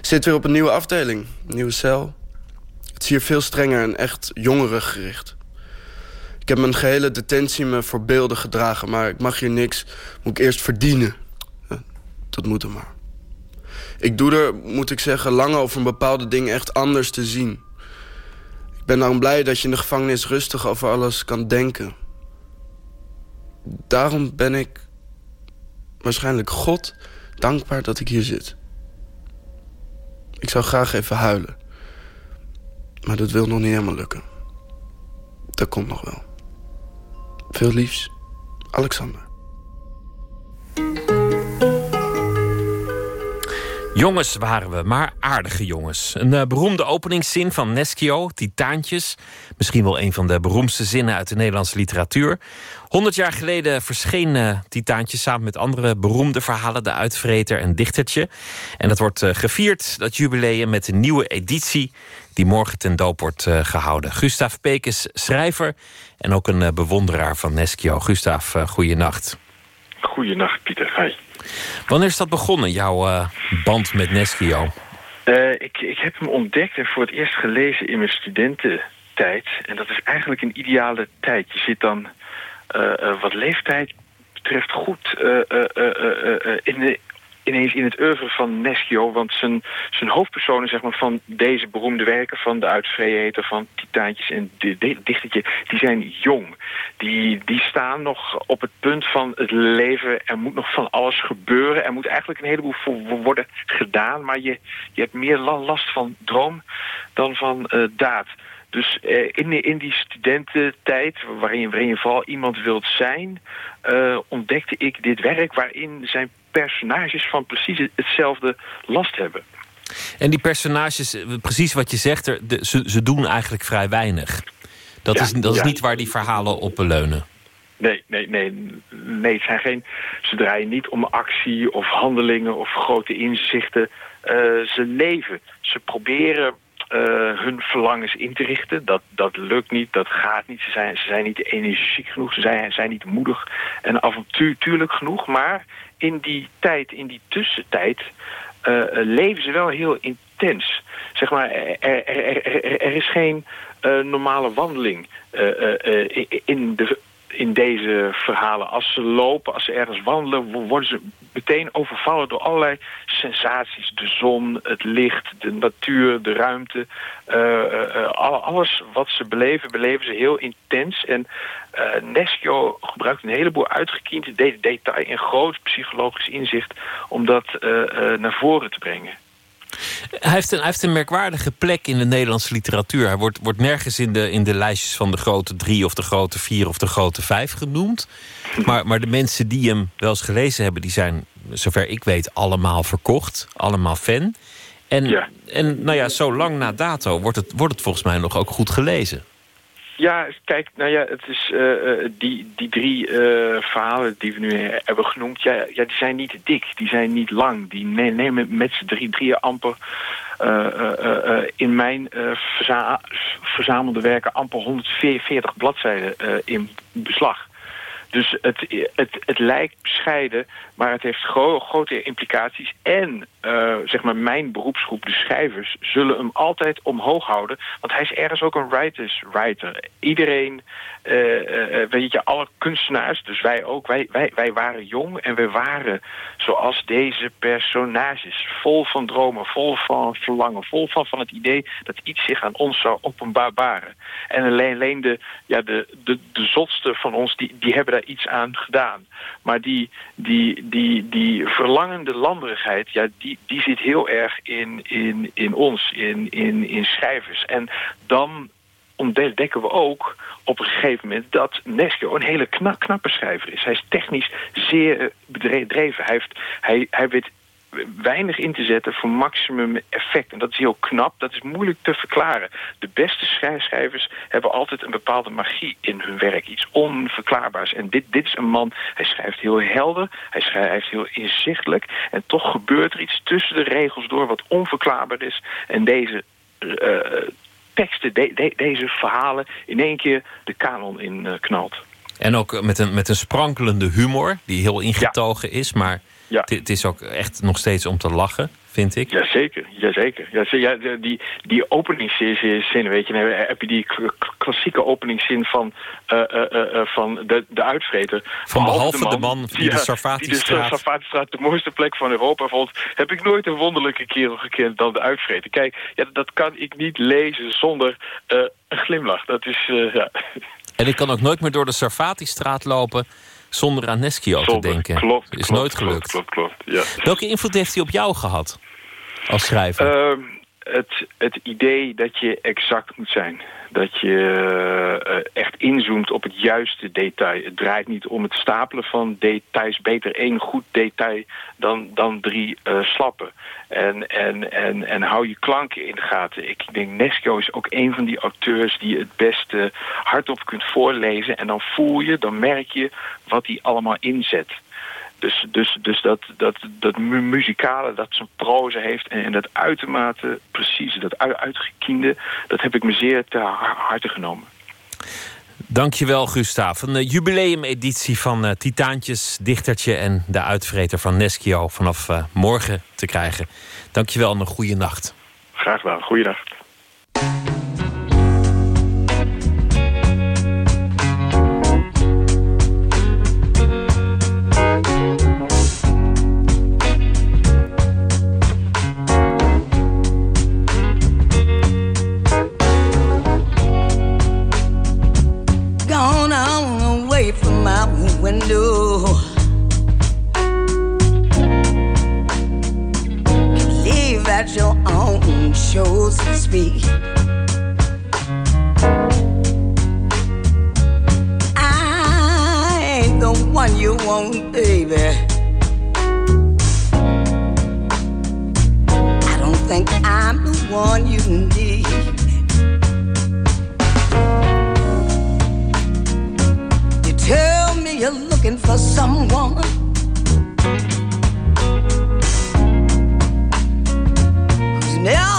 Zit weer op een nieuwe afdeling, een nieuwe cel. Het is hier veel strenger en echt jongerengericht. Ik heb mijn gehele detentie me voor beelden gedragen... maar ik mag hier niks, moet ik eerst verdienen. Dat moet er maar. Ik doe er, moet ik zeggen, lang over een bepaalde dingen echt anders te zien. Ik ben daarom blij dat je in de gevangenis rustig over alles kan denken. Daarom ben ik waarschijnlijk God dankbaar dat ik hier zit. Ik zou graag even huilen. Maar dat wil nog niet helemaal lukken. Dat komt nog wel. Veel liefs, Alexander. Jongens waren we, maar aardige jongens. Een eh, beroemde openingszin van Neschio, Titaantjes. Misschien wel een van de beroemdste zinnen uit de Nederlandse literatuur. Honderd jaar geleden verscheen eh, Titaantjes samen met andere beroemde verhalen... De Uitvreter en Dichtertje. En dat wordt eh, gevierd, dat jubileum, met een nieuwe editie... die morgen ten doop wordt eh, gehouden. Gustav Peek is schrijver en ook een bewonderaar van Neschio. Gustav, uh, goeienacht. Goeienacht, Pieter. Hi. Wanneer is dat begonnen, jouw uh, band met Neschio? Uh, ik, ik heb hem ontdekt en voor het eerst gelezen in mijn studententijd. En dat is eigenlijk een ideale tijd. Je zit dan uh, wat leeftijd betreft goed in de, ineens in het oeuvre van Neschio. Want zijn, zijn hoofdpersonen zeg maar, van deze beroemde werken... van de uitvrijheden van Titaantjes en Dichtertje... die zijn jong. Die, die staan nog op het punt van het leven. Er moet nog van alles gebeuren. Er moet eigenlijk een heleboel voor worden gedaan. Maar je, je hebt meer last van droom dan van uh, daad. Dus uh, in, in die studententijd, waarin waarin je vooral iemand wilt zijn... Uh, ontdekte ik dit werk waarin zijn personages van precies hetzelfde last hebben. En die personages, eh, precies wat je zegt, er, de, ze, ze doen eigenlijk vrij weinig. Dat, is, dat is niet waar die verhalen op beleunen. Nee, nee, nee, nee. Het zijn geen, ze draaien niet om actie of handelingen of grote inzichten. Uh, ze leven. Ze proberen uh, hun verlangens in te richten. Dat, dat lukt niet, dat gaat niet. Ze zijn, ze zijn niet energiek genoeg, ze zijn, zijn niet moedig en avontuurlijk genoeg. Maar in die tijd, in die tussentijd, uh, leven ze wel heel intens. Zeg maar, er, er, er, is geen uh, normale wandeling in de in deze verhalen. Als ze lopen, als ze ergens wandelen, worden ze meteen overvallen door allerlei sensaties. De zon, het licht, de natuur, de ruimte. Uh, alles wat ze beleven, beleven ze heel intens. En uh, gebruikt een heleboel uitgekiende de detail en groot psychologisch inzicht om dat naar voren te brengen. Hij heeft, een, hij heeft een merkwaardige plek in de Nederlandse literatuur. Hij wordt, wordt nergens in de, in de lijstjes van de grote drie of de grote vier of de grote vijf genoemd. Maar, maar de mensen die hem wel eens gelezen hebben, die zijn, zover ik weet, allemaal verkocht. Allemaal fan. En, en nou ja, zo lang na dato wordt het, wordt het volgens mij nog ook goed gelezen. Ja, kijk, nou ja, het is uh, die, die drie uh, verhalen die we nu hebben genoemd, ja, ja, die zijn niet dik, die zijn niet lang. Die nemen met z'n drie drieën amper in mijn verza verzamelde werken amper 140 bladzijden in beslag. Dus het, het, het lijkt bescheiden, maar het heeft gro grote implicaties. En uh, zeg maar mijn beroepsgroep, de schrijvers, zullen hem altijd omhoog houden. Want hij is ergens ook een writers writer. Iedereen, uh, uh, weet je, alle kunstenaars, dus wij ook, wij, wij, wij waren jong en we waren zoals deze personages. Vol van dromen, vol van verlangen, vol van, van het idee dat iets zich aan ons zou openbaren. En alleen, alleen de, ja, de, de, de zotste van ons, die, die hebben daar iets aan gedaan. Maar die, die, die, die verlangende landerigheid, ja, die, die zit heel erg in, in, in ons, in, in, in schrijvers. En dan ontdekken we ook op een gegeven moment dat Nesco een hele knappe schrijver is. Hij is technisch zeer bedreven. Hij, heeft, hij, hij weet weinig in te zetten voor maximum effect. En dat is heel knap, dat is moeilijk te verklaren. De beste schrijvers hebben altijd een bepaalde magie in hun werk. Iets onverklaarbaars. En dit, dit is een man, hij schrijft heel helder, hij schrijft heel inzichtelijk. En toch gebeurt er iets tussen de regels door wat onverklaarbaar is. En deze... Uh, teksten, de, deze verhalen in één keer de kanon in uh, knalt. En ook met een, met een sprankelende humor, die heel ingetogen is, maar ja. Het is ook echt nog steeds om te lachen, vind ik. Jazeker, jazeker. Ja, die, die openingszin, weet je, dan heb je die klassieke openingszin van, uh, uh, uh, van de, de uitvreter. Van behalve de man, de, man die de Sarfati-straat... de Sarfati-straat de mooiste plek van Europa vond... heb ik nooit een wonderlijke kerel gekend dan de uitvreter. Kijk, ja, dat kan ik niet lezen zonder een glimlach. Dat is, ja... En ik kan ook nooit meer door de Sarfati-straat lopen zonder aan Neschio te denken. Klopt, is nooit gelukt. Klopt, klopt, ja. Welke invloed heeft hij op jou gehad als schrijver? Uh, het, het idee dat je exact moet zijn. Dat je uh, echt inzoomt op het juiste detail. Het draait niet om het stapelen van details. Beter één goed detail dan, dan drie uh, slappen. En, en, en, en hou je klanken in de gaten. Ik denk Nesco is ook een van die auteurs die je het beste hardop kunt voorlezen. En dan voel je, dan merk je wat hij allemaal inzet. Dus, dus, dus dat, dat, dat muzikale, dat zijn proze heeft en, en dat uitermate precieze, dat uitgekiende, dat heb ik me zeer te harte genomen. Dankjewel, Gustav. Een uh, jubileumeditie van uh, Titaantjes, Dichtertje en de uitvreter van Neskio vanaf uh, morgen te krijgen. Dankjewel en een goede nacht. Graag gedaan. Goeiedag. To speak. I ain't the one you want, baby. I don't think I'm the one you need. You tell me you're looking for someone. Who's never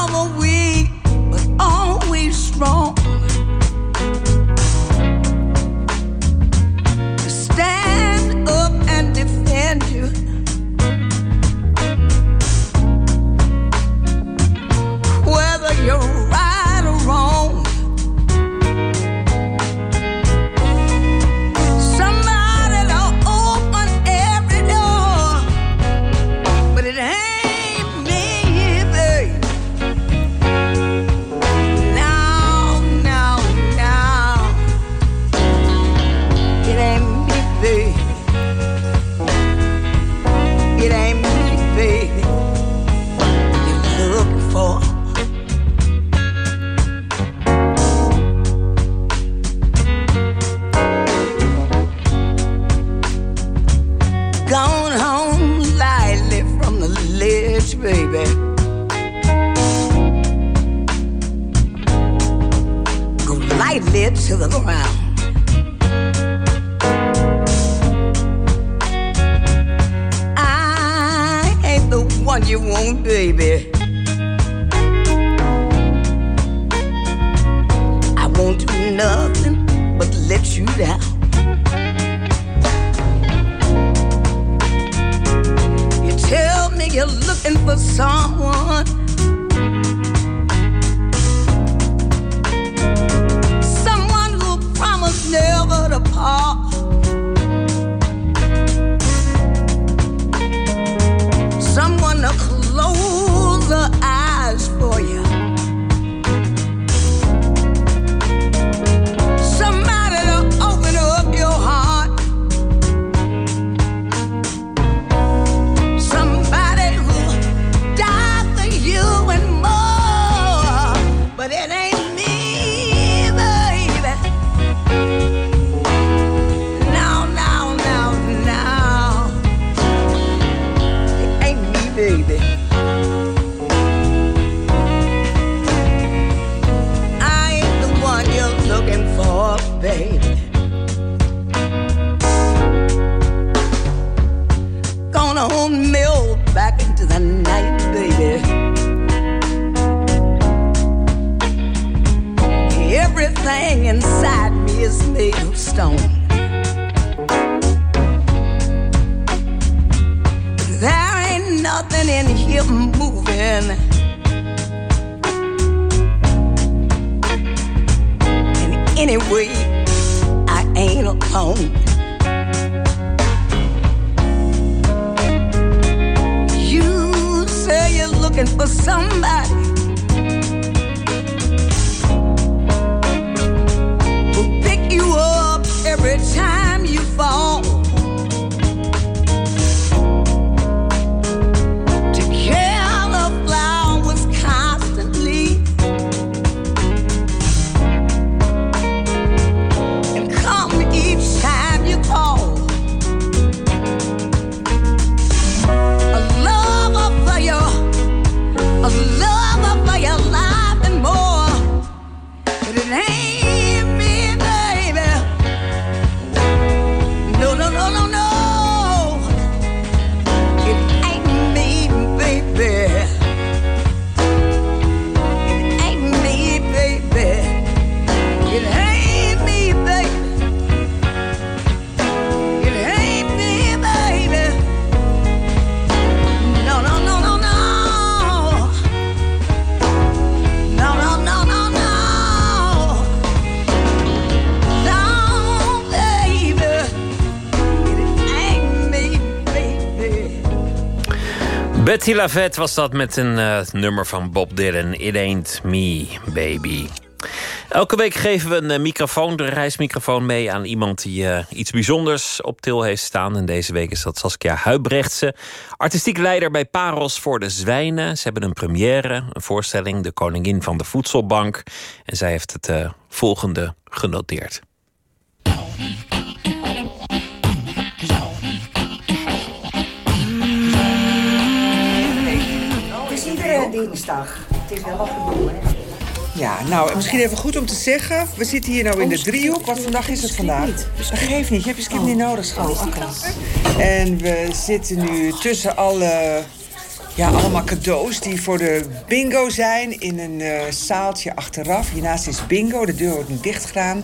Betty Lavette was dat met een eh, nummer van Bob Dylan. It ain't me, baby. Elke week geven we een eh, microfoon, de reismicrofoon, mee aan iemand die eh, iets bijzonders op til heeft staan. En deze week is dat Saskia Huibrechtse, artistiek leider bij Paros voor de Zwijnen. Ze hebben een première, een voorstelling, De Koningin van de Voedselbank. En zij heeft het volgende genoteerd. Het is wel wat gedoe, hè? Ja, nou, misschien even goed om te zeggen. We zitten hier nou in de driehoek. Wat vandaag is het vandaag? Dat geeft niet. Je hebt je kind niet nodig, schat. En we zitten nu tussen alle... Ja, allemaal cadeaus die voor de bingo zijn in een eh, zaaltje achteraf. Hiernaast is bingo, de deur wordt nu dicht gedaan.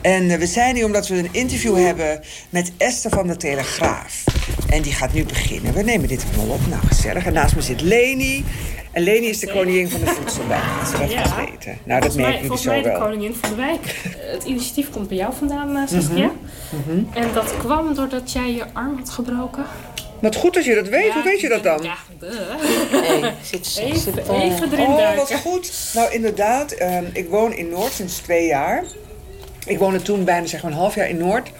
En eh, we zijn hier omdat we een interview hebben met Esther van de Telegraaf. En die gaat nu beginnen. We nemen dit allemaal op. Nou, gezellig. En naast me zit Leni. En Leni is de koningin van de voedselbank. Als ze dat Ja. weten. Nou, dat jullie volgens zo mij de koningin van de wijk. Het initiatief komt bij jou vandaan, eh, Saskia. Mhm. En dat kwam doordat jij je arm had gebroken. Wat goed als je dat weet. Hoe weet je dat dan? Ja, duh. zit, even, zit, eh, even erin Oh, duiken. wat goed. Nou, inderdaad. ehm, ik woon in Noord sinds twee jaar. Ik woonde toen bijna zeg maar een half jaar in Noord.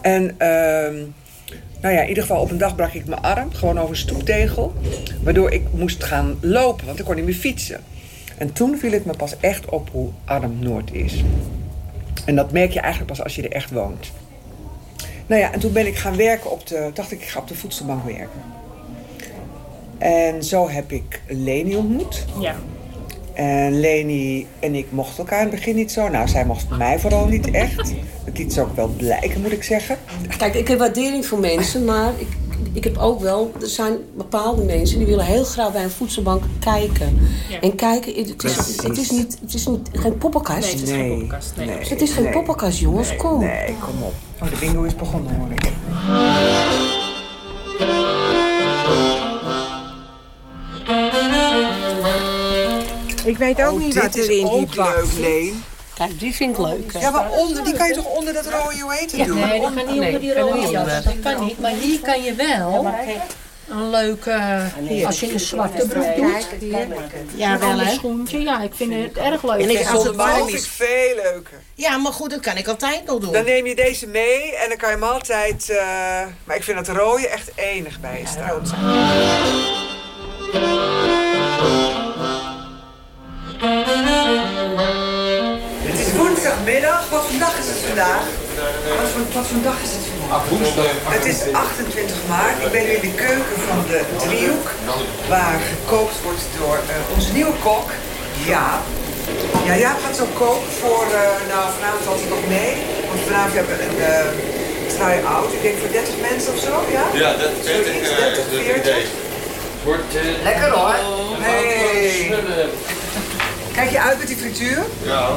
En ehm, nou ja, in ieder geval op een dag brak ik mijn arm. Gewoon over een stoeptegel. Waardoor ik moest gaan lopen, want ik kon niet meer fietsen. En toen viel het me pas echt op hoe arm Noord is. En dat merk je eigenlijk pas als je er echt woont. Nou ja, en toen ben ik gaan werken op de... dacht ik, ik ga op de voedselbank werken. En zo heb ik Leni ontmoet. Ja. En Leni en ik mochten elkaar in het begin niet zo. Nou, zij mocht mij vooral niet echt. Dat liet ze ook wel blijken, moet ik zeggen. Kijk, ik heb waardering voor mensen, maar ik, ik heb ook wel... Er zijn bepaalde mensen die willen heel graag bij een voedselbank kijken. Ja. En kijken, het is, het is, niet, het is niet, geen poppenkast. Nee, het is geen poppenkast. Nee. Het is geen nee. poppenkast, jongens. Kom. Nee, kom op. Oh, de bingo is begonnen, hoor ik. Ik weet ook Oh, niet wat er in die ook bak leuk, zit. Kijk, die vind ik leuk. hè. Ja, maar onder, die kan je toch onder dat rode hoe heet het doen? Nee, dat gaat niet onder die rode jas. Dat kan niet. Maar hier kan je wel een leuke... Als je een zwarte broek doet. Ja, een wel, hè? schoentje. Ja, ik vind het erg leuk. En ik- als het warm is- veel leuker. Ja, maar goed, dat kan ik altijd nog doen. Dan neem je deze mee en dan kan je hem altijd... eh, maar ik vind het rode echt enig bij je staan. Woensdagmiddag. Wat voor dag is het vandaag? Wat voor, wat voor dag is het vandaag? Het is 28 maart. Ik ben nu in de keuken van de driehoek. Waar gekookt wordt door eh, onze nieuwe kok, Jaap. Ja, Jaap gaat zo koken voor... eh, nou, vanavond valt hij nog mee. Want vanavond hebben we een uh, try-out. Ik denk voor 30 mensen of zo, ja? Ja, dat vind ik Zoiets, 30, eh, dat 40. idee. Wordt, eh, Lekker hoor. oh, Hey. Kijk je uit met die frituur? Ja.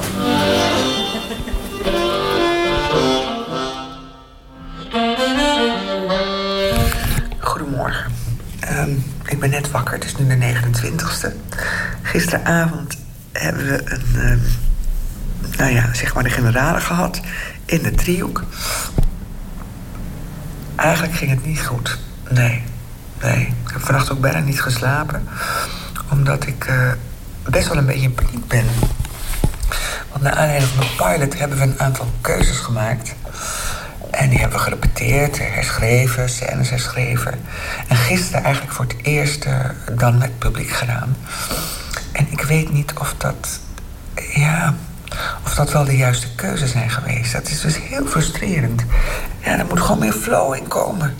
Goedemorgen. Ehm, ik ben net wakker, het is nu de 29ste. Gisteravond hebben we een, ehm, nou ja, zeg maar de generale gehad in de driehoek. Eigenlijk ging het niet goed. Nee, nee. Ik heb vannacht ook bijna niet geslapen. Omdat ik eh, best wel een beetje in paniek ben. Want naar aanleiding van de pilot hebben we een aantal keuzes gemaakt. En die hebben we gerepeteerd, herschreven, scènes herschreven. En gisteren eigenlijk voor het eerst eh, dan met publiek gedaan. En ik weet niet of dat, ja, of dat wel de juiste keuzes zijn geweest. Dat is dus heel frustrerend. Ja, er moet gewoon meer flow in komen.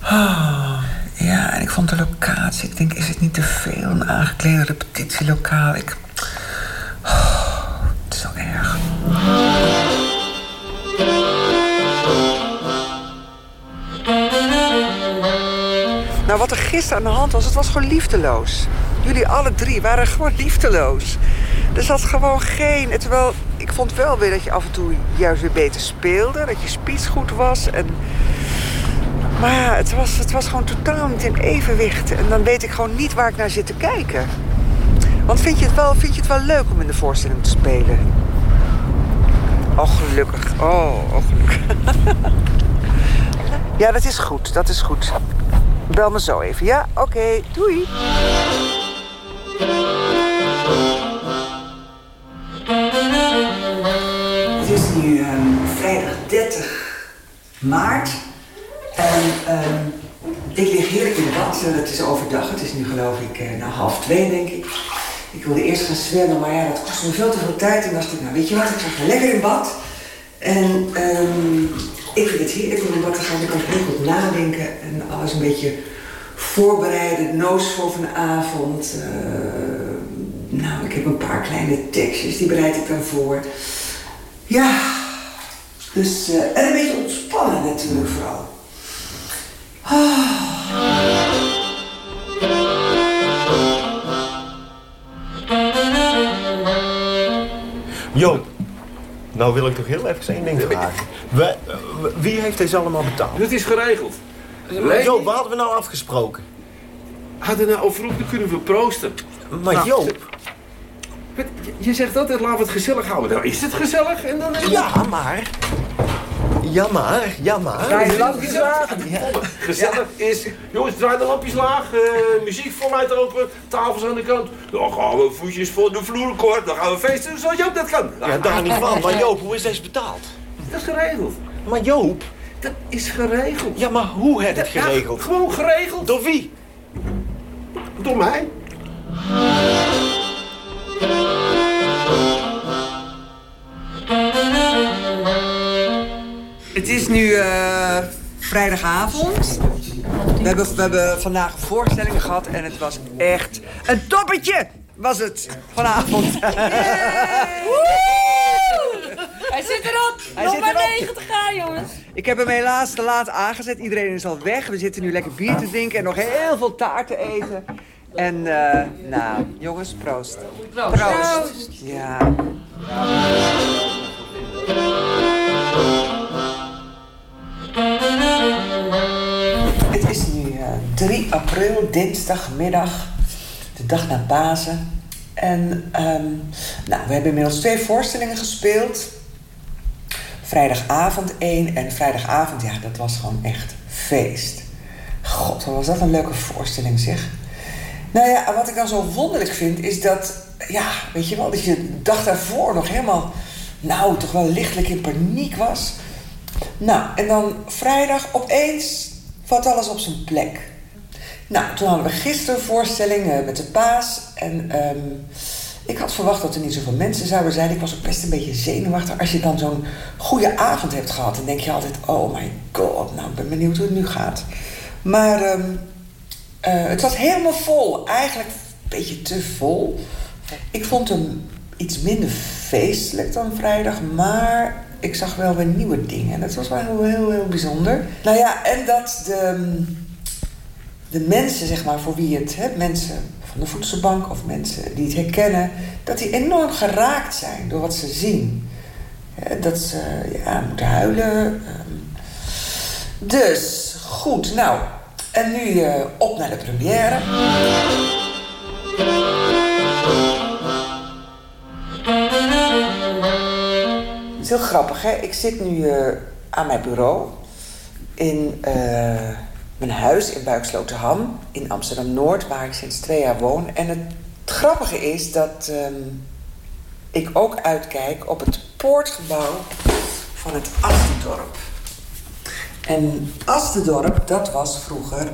Ah, ja, en ik vond de locatie, ik denk, is het niet te veel? Een aangeklede repetitielokaal. Ik, oh, het is zo erg. Nou, wat er gisteren aan de hand was, het was gewoon liefdeloos. Jullie alle drie waren gewoon liefdeloos. Er zat gewoon geen... Terwijl, ik vond wel weer dat je af en toe juist weer beter speelde. Dat je speech goed was. En... Maar het was, het was gewoon totaal niet in evenwicht. En dan weet ik gewoon niet waar ik naar zit te kijken. Want vind je het wel, vind je het wel leuk om in de voorstelling te spelen? Oh, gelukkig. Oh, oh gelukkig. ja, dat is goed. Dat is goed. Bel me zo even, ja? Oké, doei. Het is nu ehm, vrijdag 30 maart. En ehm, ik lig heerlijk in bad. Het is overdag. Het is nu geloof ik na half twee, denk ik. Ik wilde eerst gaan zwemmen, maar ja, dat kostte me veel te veel tijd. En dacht ik, nou weet je wat, ik ga lekker in bad. En ehm, ik vind het heerlijk om in bad te gaan. Dan kan ik heel goed nadenken en alles een beetje voorbereiden. Noos voor vanavond. Eh, nou, ik heb een paar kleine tekstjes, die bereid ik dan voor. Ja, dus, eh, en een beetje ontspannen natuurlijk vooral. Joop, nou wil ik toch heel even één ding vragen. We- eh, wie heeft deze allemaal betaald? Het is geregeld. Joop, wat hadden we nou afgesproken? Hadden nou vroeg, dan kunnen we proosten. Maar Nou, Joop... Je, je zegt altijd, laten we het gezellig houden. Nou, is het gezellig? En dan Ja, maar... Ja, maar, ja, maar... Draai de lampjes laag. Gezellig is... Jongens, draai de lampjes laag. eh, muziek voluit open. Tafels aan de kant. Dan gaan we voetjes voor de vloer kort. Dan gaan we feesten zoals Joop dat kan. Ja, daar niet van. Maar Joop, hoe is deze betaald? Dat is geregeld. Maar Joop... Dat is geregeld. Ja, maar hoe heb je het Ja, geregeld? gewoon geregeld. Door wie? Door mij. Het is nu eh, vrijdagavond. We hebben, we hebben vandaag een voorstelling gehad en het was echt een toppetje was het vanavond. Hij zit erop! Hij Nog zit maar erop. negen te gaan, jongens. Ik heb hem helaas te laat aangezet. Iedereen is al weg. We zitten nu lekker bier te drinken en nog heel veel taart te eten. En eh, nou, jongens, proost. Proost. Ja. 3 april, dinsdagmiddag, de dag na Pasen. En ehm, nou, we hebben inmiddels twee voorstellingen gespeeld. Vrijdagavond één en vrijdagavond, ja, dat was gewoon echt feest. God, wat was dat een leuke voorstelling, zeg. Nou ja, wat ik dan zo wonderlijk vind, is dat, ja, weet je wel, dat je de dag daarvoor nog helemaal, nou, toch wel lichtelijk in paniek was. Nou, en dan vrijdag opeens valt alles op zijn plek. Nou, toen hadden we gisteren voorstelling eh, met de paas. En ehm, ik had verwacht dat er niet zoveel mensen zouden zijn. Ik was ook best een beetje zenuwachtig. Als je dan zo'n goede avond hebt gehad, dan denk je altijd: oh my god, nou, ik ben benieuwd hoe het nu gaat. Maar ehm, eh, het zat helemaal vol. Eigenlijk een beetje te vol. Ik vond hem iets minder feestelijk dan vrijdag, maar ik zag wel weer nieuwe dingen. En dat was wel heel, heel, heel bijzonder. Nou ja, en dat de, de mensen, zeg maar, voor wie het, hè, mensen van de voedselbank of mensen die het herkennen, dat die enorm geraakt zijn door wat ze zien. Dat ze ja, moeten huilen. ehm. Dus, goed, nou. En nu eh, op naar de première. Het is heel grappig, hè? Ik zit nu eh, aan mijn bureau in eh, mijn huis in Buiksloterham in Amsterdam-Noord, waar ik sinds twee jaar woon. En het grappige is dat ehm, ik ook uitkijk op het poortgebouw van het Astendorp. En Astendorp, dat was vroeger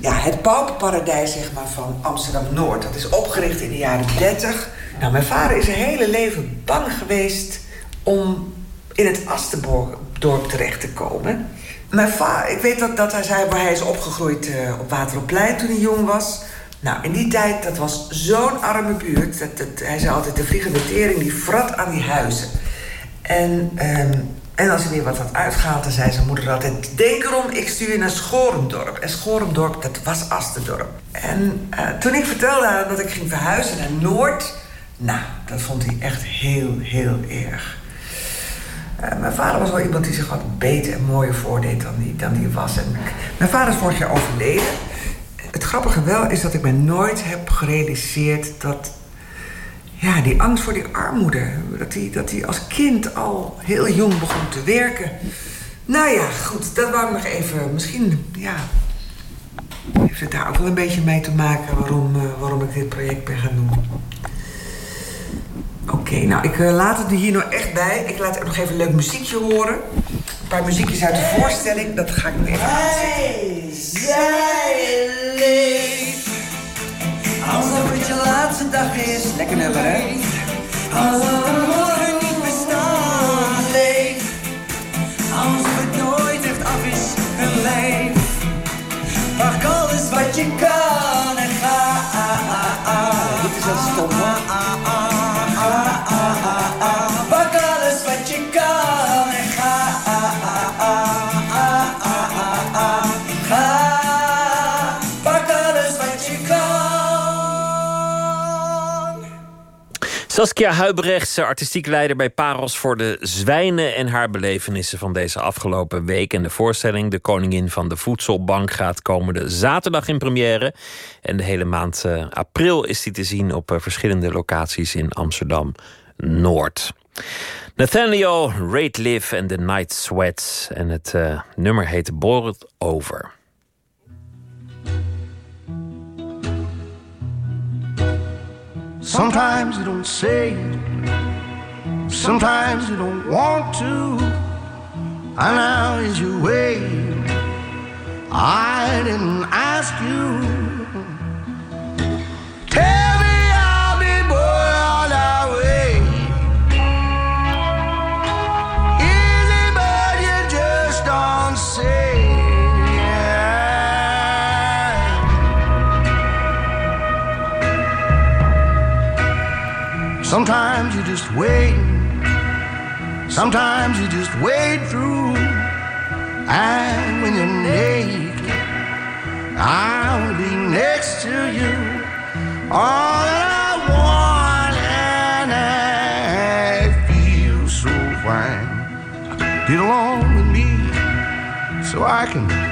ja, het pauperparadijs zeg maar, van Amsterdam-Noord. Dat is opgericht in de jaren 30. Nou, mijn vader is zijn hele leven bang geweest om in het Astendorp terecht te komen. Mijn vader, ik weet dat, dat hij zei waar hij is opgegroeid eh, op Waterloopplein toen hij jong was. Nou, in die tijd, dat was zo'n arme buurt. Dat, hij zei altijd, de vliegende tering die frat aan die huizen. En, ehm, en als hij weer wat had uitgehaald, dan zei zijn moeder altijd... Denk erom, ik stuur je naar Schorendorp. En Schorendorp, dat was Astendorp. En eh, toen ik vertelde dat ik ging verhuizen naar Noord... Nou, dat vond hij echt heel, heel erg. Eh, mijn vader was wel iemand die zich wat beter en mooier voordeed dan die, dan die was. Mijn vader is vorig jaar overleden. Het grappige wel is dat ik me nooit heb gerealiseerd dat... Ja, die angst voor die armoede. Dat hij dat die als kind al heel jong begon te werken. Nou ja, goed, dat wou ik nog even... Misschien, ja... heeft het daar ook wel een beetje mee te maken waarom, eh, waarom ik dit project ben gaan doen. Oké, nou ik eh, laat het er hier nog echt bij. Ik laat ook nog even een leuk muziekje horen. Een paar muziekjes uit de voorstelling, dat ga ik nu even aanzetten. Zij leeft alsof het je laatste dag is. Lekker nummer, hè? Alsof het Saskia Huibrechts, artistiek leider bij Paros voor de zwijnen en haar belevenissen van deze afgelopen week. En de voorstelling De Koningin van de Voedselbank gaat komende zaterdag in première. En de hele maand eh, april is die te zien op eh, verschillende locaties in Amsterdam Noord. Nathaniel Rateliff en The Night Sweats. En het eh, nummer heet Boiled Over. Sometimes you don't say it, sometimes you don't want to. And now is your way. I didn't ask you. Sometimes you just wait. Sometimes you just wade through. And when you're naked, I will be next to you. All that I want, and I feel so fine. Get along with me so I can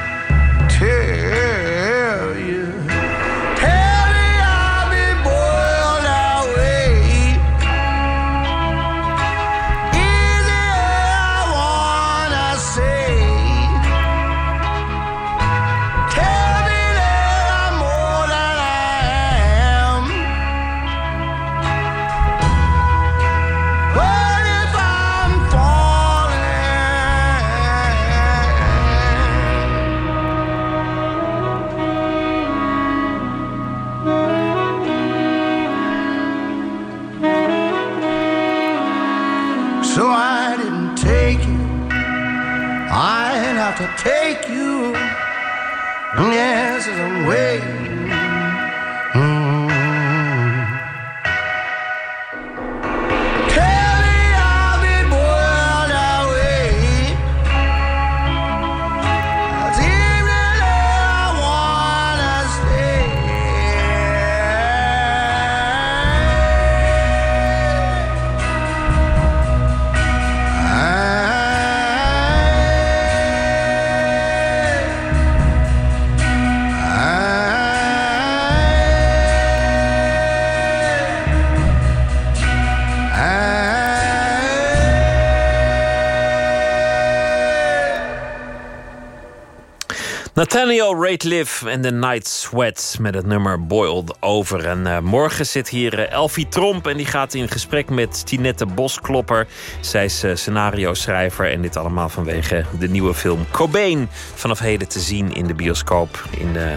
Nathaniel Rateliff en The Night Sweats met het nummer Boiled Over. En eh, morgen zit hier eh, Elfie Tromp en die gaat in gesprek met Tinette Bosklopper. Zij is uh, scenario-schrijver en dit allemaal vanwege de nieuwe film Cobain. Vanaf heden te zien in de bioscoop in de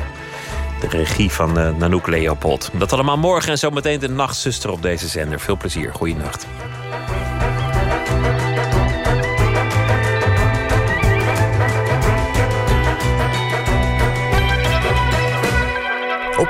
regie van Nanook Leopold. Dat allemaal morgen en zometeen de nachtzuster op deze zender. Veel plezier, goeienacht.